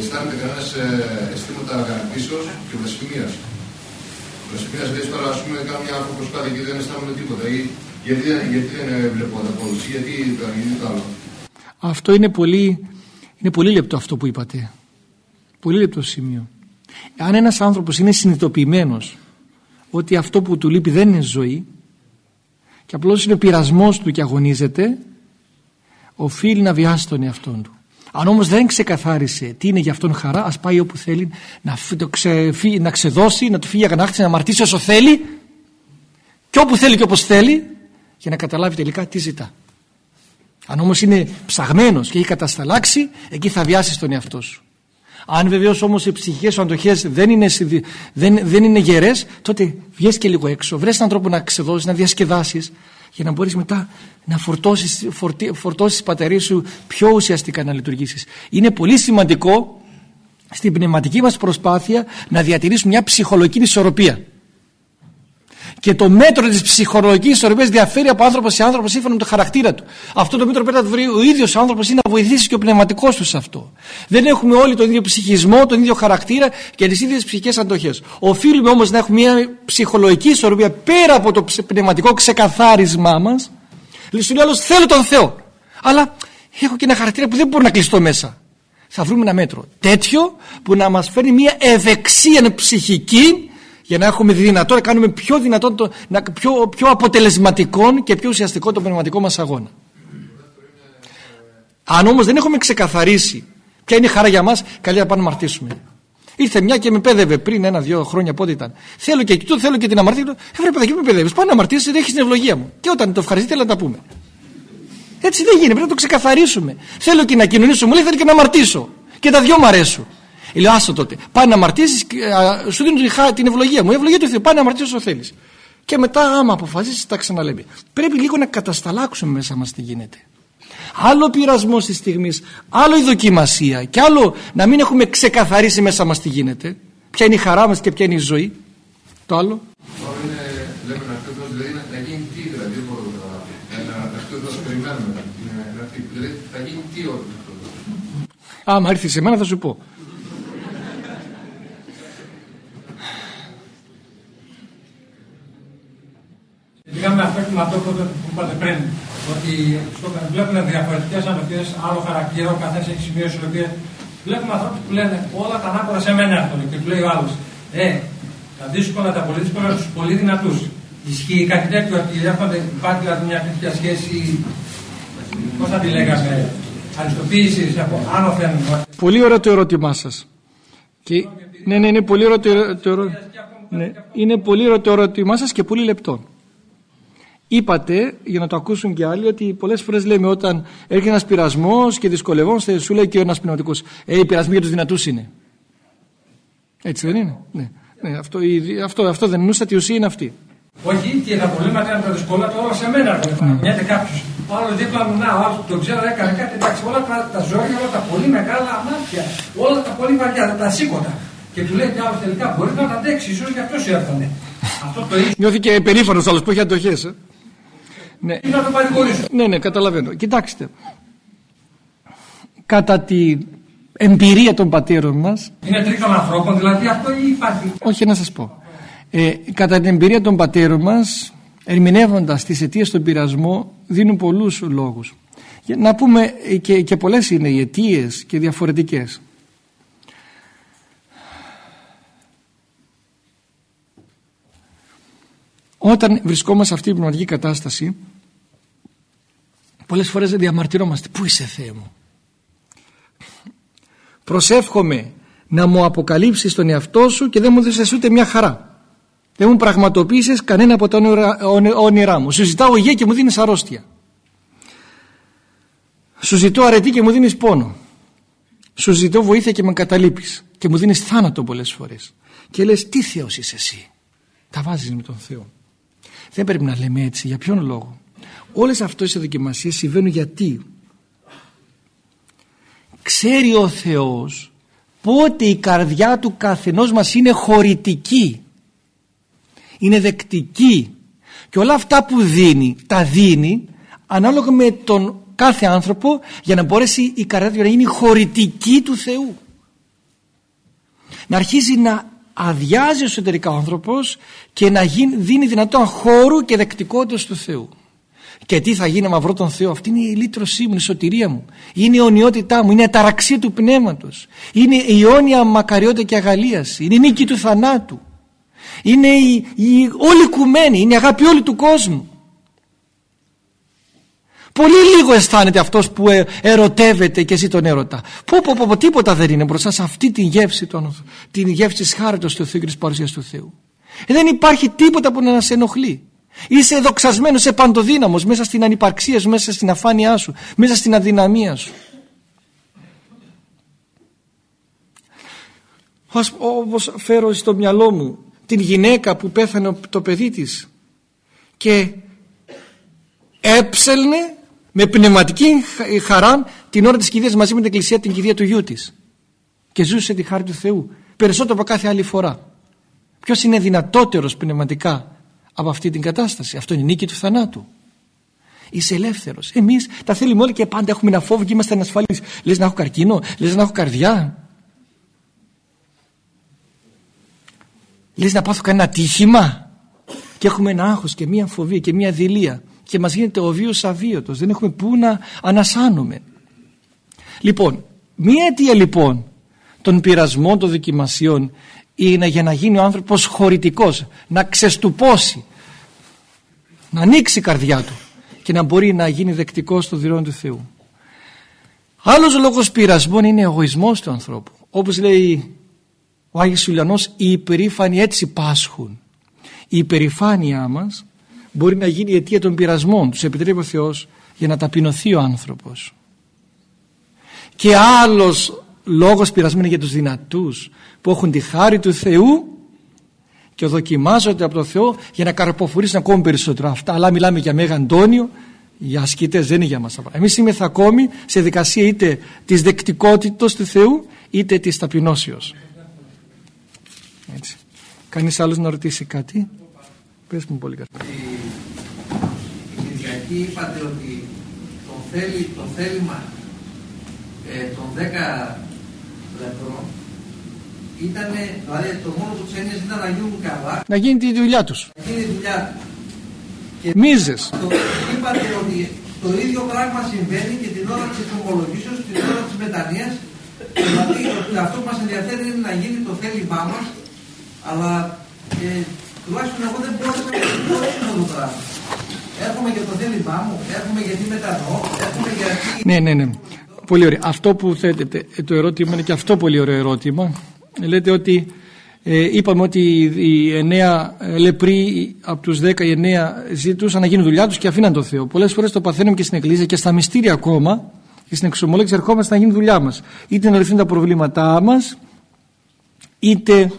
αισθάνεται κανένας ε, αισθήματα αγανακτήσεως και βλασφημίας. Προσωπικά λες τώρα, ας πούμε, κάνω μια άνθρωπο προσπάθεια και δεν αισθάνομαι τίποτα. Ή γιατί, γιατί δεν βλέπω ανταπόδοση, γιατί το γιατί το άλλο. Αυτό είναι πολύ, είναι πολύ λεπτό αυτό που είπατε. Πολύ λεπτό σημείο. Αν ένας άνθρωπος είναι συνειδητοποιημένος ότι αυτό που του λείπει δεν είναι ζωή και απλώς είναι ο πειρασμός του και αγωνίζεται οφείλει να βιάσει τον εαυτό του. Αν όμως δεν ξεκαθάρισε τι είναι για αυτόν χαρά, ας πάει όπου θέλει να, το ξεφύ, να ξεδώσει, να του φύγει αγανάκτηση, να αμαρτήσει όσο θέλει και όπου θέλει και όπως θέλει για να καταλάβει τελικά τι ζητά. Αν όμως είναι ψαγμένος και έχει κατασταλάξει, εκεί θα βιάσει τον εαυτό σου. Αν βεβαίως όμως οι ψυχικέ σου αντοχές δεν είναι, δεν, δεν είναι γερές, τότε βγες και λίγο έξω. Βρες έναν τρόπο να ξεδώσεις, να διασκεδάσεις, για να μπορείς μετά να φορτώσεις, φορτώσεις τις σου πιο ουσιαστικά να λειτουργήσεις. Είναι πολύ σημαντικό στην πνευματική μας προσπάθεια να διατηρήσουμε μια ψυχολογική ισορροπία. Και το μέτρο της ψυχολογικής ισορροπίας διαφέρει από άνθρωπος σε άνθρωπο σύμφωνα με το χαρακτήρα του. Αυτό το μέτρο πρέπει να το βρει ο ίδιος άνθρωπος ή να βοηθήσει και ο πνευματικός του σε αυτό. Δεν έχουμε όλοι τον ίδιο ψυχισμό, τον ίδιο χαρακτήρα και τις ίδιες ψυχικές αντοχές. Οφείλουμε όμως να έχουμε μια ψυχολογική ισορροπία πέρα από το πνευματικό ξεκαθάρισμά μας. Λέει άλλο θέλω τον Θεό. Αλλά έχω και ένα χαρακτήρα που δεν μπορώ να κλειστώ μέσα. Θα βρούμε ένα μέτρο τέτοιο που να μας φέρει μια ευεξία ψυχική για να έχουμε δυνατό να κάνουμε πιο δυνατό, να, πιο, πιο αποτελεσματικό και πιο ουσιαστικό το πνευματικό μας αγώνα. Αν όμως δεν έχουμε ξεκαθαρίσει ποια είναι η χαρά για μας, καλύτερα να πάμε να αμαρτήσουμε. Ήρθε μια και με πέδευε πριν ένα-δύο χρόνια πότε ήταν. Θέλω και αυτό, θέλω και την αμαρτία του. Έφερε παιδάκι με παιδεύεις. Πάμε να αμαρτήσει, δεν έχεις την ευλογία μου. Και όταν το ευχαριστεί, να τα πούμε. Έτσι δεν γίνει, πρέπει να το ξεκαθαρίσουμε. Θέλω και να κοινωνήσω, μου λέει θέλω και να αμαρτήσω. Και τα δυο μου αρέσουν. Λέω άστο τότε. Πάει να αμαρτήσεις, σου δίνω την ευλογία μου. Η ευλογία του Θεού. Πάει να αμαρτήσεις όσο θέλεις. Και μετά, άμα αποφασίσεις, τα ξαναλέμε. Πρέπει λίγο να κατασταλάξουμε μέσα μας τι γίνεται. Άλλο πειρασμό τη στιγμή, άλλο η δοκιμασία και άλλο να μην έχουμε ξεκαθαρίσει μέσα μας τι γίνεται. Ποια είναι η χαρά μας και ποια είναι η ζωή. Το άλλο. είναι, λέμε να δηλαδή να γίνει τι, δηλαδή, να περιμένουμε, δηλαδή θα γίνει τι όλο αυτό. Άμα έρθεις σε μένα θα σου πω. Είχαμε αυτό με αυτό που είπατε πριν, ότι στο, βλέπουμε διαφορετικές ανθρωπίες, άλλο χαρακτήρα, ο καθένας έχει σημείο ισορροπίας. Βλέπουμε ανθρώπους που λένε όλα τα ανάποδα σε μένα έρχονται και του λέει ο άλλος, Ε, τα δύσκολα, τα πολύ δύσκολα στου πολύ δυνατούς. Ισχύει κάτι τέτοιο ότι έρχονται, υπάρχει δηλαδή μια τέτοια σχέση, πώς θα τη λέγαμε, αριστοποίησης από άνωθεν. Πολύ ωραίο το ερώτημά σας. Και... Ναι, ναι, είναι πολύ ωραίο το, ερώτημά ναι, είναι πολύ ωραίο το ερώτημά σας και πολύ λεπτό. Είπατε, για να το ακούσουν και άλλοι, ότι πολλές φορές λέμε όταν έρχεται ένας πειρασμός και δυσκολευόμαστε, σου λέει και ένας πνευματικός, Ε, οι πειρασμοί για τους δυνατούς είναι. Έτσι δεν είναι; Ναι. ναι αυτό, αυτό, αυτό δεν εννοούσα, η ουσία είναι αυτή. Όχι, και τα προβλήματα είναι τα δυσκολά τώρα σε μένα. Ναι. Μοιάζει κάποιος. Άλλος δίπλα μου, να, άλλος το ξέρω, έκανε κάτι. Εντάξει, όλα τα, τα ζώρια, όλα τα πολύ μεγάλα μάτια, όλα τα πολύ βαριά, τα σήκωτα. Και του λέει άλλος τελικά μπορεί να τα αντέξεις, ίσως γι' αυτό σου έρθανε. αυτό το Νιώθει και περήφανος άλλος που έχει αντοχές. Ε. Ναι. να το παρηγορήσω. Ναι, ναι, καταλαβαίνω. Κοιτάξτε. Κατά την εμπειρία των πατέρων μας... Είναι τρίτον ανθρώπων, δηλαδή αυτό ή υπάρχει; Όχι, να σας πω. Ε, κατά την εμπειρία των πατέρων μας, ερμηνεύοντας τις αιτίες των πειρασμών, δίνουν πολλούς λόγους. Να πούμε και, και πολλές είναι οι αιτίες και διαφορετικές. Όταν βρισκόμαστε σε αυτή την πνευματική κατάσταση πολλές φορές διαμαρτυρόμαστε. Πού είσαι Θεέ μου; Προσεύχομαι να μου αποκαλύψεις τον εαυτό σου και δεν μου δώσεις ούτε μια χαρά. Δεν μου πραγματοποίησες κανένα από τα όνειρά μου. Σου ζητάω υγεία και μου δίνεις αρρώστια. Σου ζητώ αρετή και μου δίνεις πόνο. Σου ζητώ βοήθεια και με καταλείπεις και μου δίνεις θάνατο πολλές φορές. Και λες τι Θεός είσαι εσύ; Τα βάζεις με τον Θεό δεν πρέπει να λέμε έτσι. Για ποιον λόγο; Όλες αυτές οι δοκιμασίες συμβαίνουν γιατί; Ξέρει ο Θεός πότε η καρδιά του καθενός μας είναι χωρητική. Είναι δεκτική. Και όλα αυτά που δίνει, τα δίνει ανάλογα με τον κάθε άνθρωπο για να μπορέσει η καρδιά του να γίνει χωρητική του Θεού. Να αρχίζει να αδειάζει εσωτερικά ο άνθρωπος και να γίνει, δίνει δυνατόν χώρου και δεκτικότητας του Θεού. Και τι θα γίνει άμα βρω τον Θεό. Αυτή είναι η λύτρωσή μου, η σωτηρία μου. Είναι η αιωνιότητά μου. Είναι η ταραξία του πνεύματος. Είναι η αιώνια μακαριότητα και αγαλίαση. Είναι η νίκη του θανάτου. Είναι η, η όλη κουμένη. Είναι η αγάπη όλη του κόσμου. Πολύ λίγο αισθάνεται αυτός που ε, ερωτεύεται και εσύ τον έρωτα. Πω, πω, πω, τίποτα δεν είναι μπροστά σε αυτή την γεύση, τον, την γεύση της χάριτος του Θεού και της παρουσίας του Θεού. Ε, δεν υπάρχει τίποτα που να σε ενοχλεί. Είσαι δοξασμένος, είσαι παντοδύναμος μέσα στην ανυπαρξία σου, μέσα στην αφάνειά σου, μέσα στην αδυναμία σου. Όπως φέρω στο μυαλό μου την γυναίκα που πέθανε το παιδί της και έψελνε με πνευματική χαρά την ώρα της κηδείας μαζί με την εκκλησία την κηδεία του γιού της. και ζούσε τη χάρη του Θεού περισσότερο από κάθε άλλη φορά. Ποιος είναι δυνατότερος πνευματικά από αυτή την κατάσταση. Αυτό είναι η νίκη του θανάτου. Είσαι ελεύθερος. Εμείς τα θέλουμε όλοι και πάντα έχουμε ένα φόβο και είμαστε ανασφαλείς. Λες να έχω καρκίνο, λες να έχω καρδιά. Λες να πάθω κανένα τύχημα. Και έχουμε ένα άγχος και μία φοβία και μία δηλία. Και μας γίνεται ο βίος αβίωτος. Δεν έχουμε πού να ανασάνουμε. Λοιπόν, μία αιτία λοιπόν των πειρασμών, των δοκιμασιών είναι για να γίνει ο άνθρωπος χωρητικός, να ξεστουπώσει, να ανοίξει η καρδιά του και να μπορεί να γίνει δεκτικός στο δειρόν του Θεού. Άλλος λόγος πειρασμών είναι ο εγωισμός του ανθρώπου. Όπως λέει ο Άγιος Ιουλιανός, οι υπερήφανοι έτσι πάσχουν. Η υπερηφάνειά μας μπορεί να γίνει η αιτία των πειρασμών. Τους επιτρέπει ο Θεός για να ταπεινωθεί ο άνθρωπος. Και άλλος λόγος πειρασμού είναι για τους δυνατούς που έχουν τη χάρη του Θεού και δοκιμάζονται από τον Θεό για να καρποφορήσουν ακόμη περισσότερο αυτά. Αλλά μιλάμε για Μέγα Αντώνιο, για ασκητές δεν είναι για μας. Εμείς είμαστε ακόμη σε δικασία είτε της δεκτικότητας του Θεού είτε της ταπεινώσεως. Έτσι. Κανείς άλλος να ρωτήσει κάτι; Πες μου πολύ καλά. Η Κυριακή είπατε ότι το, θέλει, το θέλημα ε, των 10 λεπτών ήταν, δηλαδή το μόνο που τους έννοιες ήταν να γίνουν καλά. Να γίνει τη δουλειά τους. Να γίνει τη δουλειά τους. Και Μίζες. Το, είπατε ότι το ίδιο πράγμα συμβαίνει και την ώρα της εξομολογήσεως, την ώρα της μετανοίας. Δηλαδή ότι αυτό που μας ενδιαφέρει είναι να γίνει το θέλημά μας, αλλά ε, τουλάχιστον εγώ δεν μπορώ να αυτό το πράγμα. Έρχομαι για το θέλημά μου, έρχομαι γιατί μετανοώ, έρχομαι γιατί... Ναι, ναι, ναι. Πολύ ωραία. Αυτό που θέτετε, ε, το ερώτημα είναι και αυτό πολύ ωραίο ερώτημα. Λέτε ότι ε, είπαμε ότι οι εννέα ε, λεπροί από τους δέκα οι εννέα ζητούσαν να γίνουν δουλειά τους και αφήναν το Θεό. Πολλές φορές το παθαίνουμε και στην Εκκλησία και στα μυστήρια ακόμα και στην εξομολόγηση ερχόμαστε να γίνει δουλειά μας. Είτε να λυθούν τα προβλήματά μας, είτε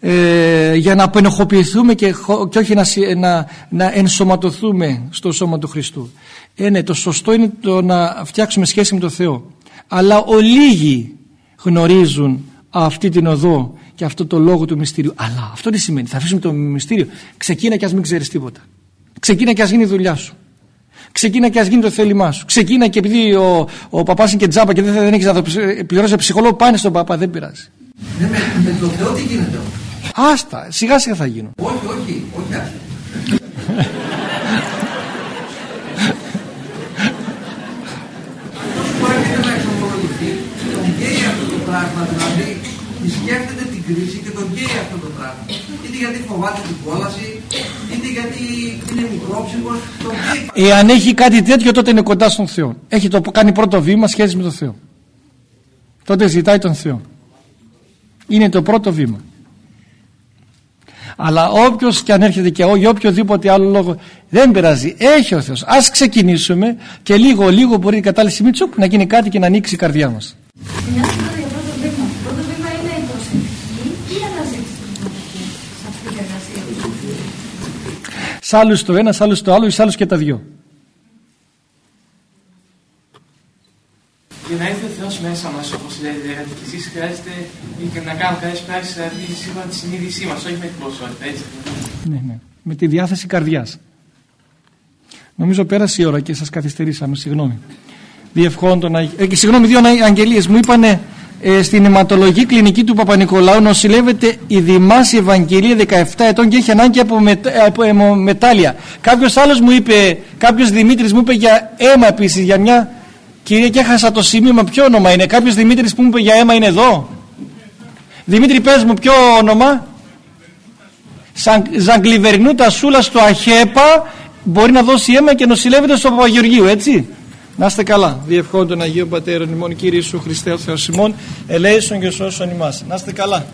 ε, για να απενοχοποιηθούμε και, και όχι να, να, να ενσωματωθούμε στο σώμα του Χριστού. Ε, ναι, το σωστό είναι το να φτιάξουμε σχέση με τον Θεό. Αλλά ολίγοι γνωρίζουν αυτή την οδό και αυτό το λόγο του μυστήριου. Αλλά αυτό τι σημαίνει. Θα αφήσουμε το μυστήριο. Ξεκίνα και ας μην ξέρεις τίποτα. Ξεκίνα και ας γίνει η δουλειά σου. Ξεκίνα και ας γίνει το θέλημά σου. Ξεκίνα και επειδή ο, ο παπάς είναι και τζάμπα και δεν, δεν έχεις να πληρώσεις ψυχολόγο, πάνε στον παπά, δεν πειράζει. Ναι, με, με το Θεό τι γίνεται Άστα, σιγά σιγά θα γίνω. Όχι, όχι, όχι άστα. να εξομολογηθεί, τον καίει αυτό το πράγμα, δηλαδή σκέφτεται την κρίση και τον καίει αυτό το πράγμα. Είτε γιατί φοβάται την κόλαση, είτε γιατί είναι μικρόψυχος, τον καίει. Εάν έχει κάτι τέτοιο τότε είναι κοντά στον Θεό. Έχει το κάνει πρώτο βήμα σχέση με τον Θεό. Τότε ζητάει τον Θεό. Είναι το πρώτο βήμα. Αλλά όποιος και αν έρχεται και για οποιοδήποτε άλλο λόγο δεν πειράζει. Έχει ο Θεός. Α ξεκινήσουμε και λίγο λίγο μπορεί η κατάλληλη στιγμή τσουκ να γίνει κάτι και να ανοίξει η καρδιά μας. Σ' άλλους το ένα, σ' άλλους το άλλο, σ' άλλους και τα δυο. Για να έρθει ο Θεός μέσα μας, όπως λέτε, γιατί και εσείς χρειάζεται να κάνουμε καλές πράξεις, δηλαδή σύμφωνα τη συνείδησή μας, όχι με την ποσότητα, έτσι. Ναι, ναι. Με τη διάθεση καρδιάς. Νομίζω πέρασε η ώρα και σας καθυστερήσαμε, συγγνώμη. Διευχόντων, ε, συγγνώμη, δύο αγγελίες μου είπανε ε, στην αιματολογική κλινική του Παπα-Νικολάου νοσηλεύεται η Δημάση Ευαγγελία 17 ετών και έχει ανάγκη από, μετ, από αιμομετάλλια. Κάποιος άλλος μου είπε, κάποιος Δημήτρης μου είπε για αίμα επίσης, για μια κυρία και έχασα το σημείο, ποιο όνομα είναι; Κάποιος Δημήτρης που μου είπε για αίμα είναι εδώ; Δημήτρη πες μου ποιο όνομα; Σαν, Ζαγκλιβερνού τα σούλας στο Αχέπα μπορεί να δώσει αίμα και νοσηλεύεται στο Παπαγεωργίου έτσι; Να είστε καλά. Διευχών των Αγίων Πατέρων ημών Κύριε Ιησού Χριστέ ο Θεός ημών ελέησον και σώσον ημάς. Να είστε καλά.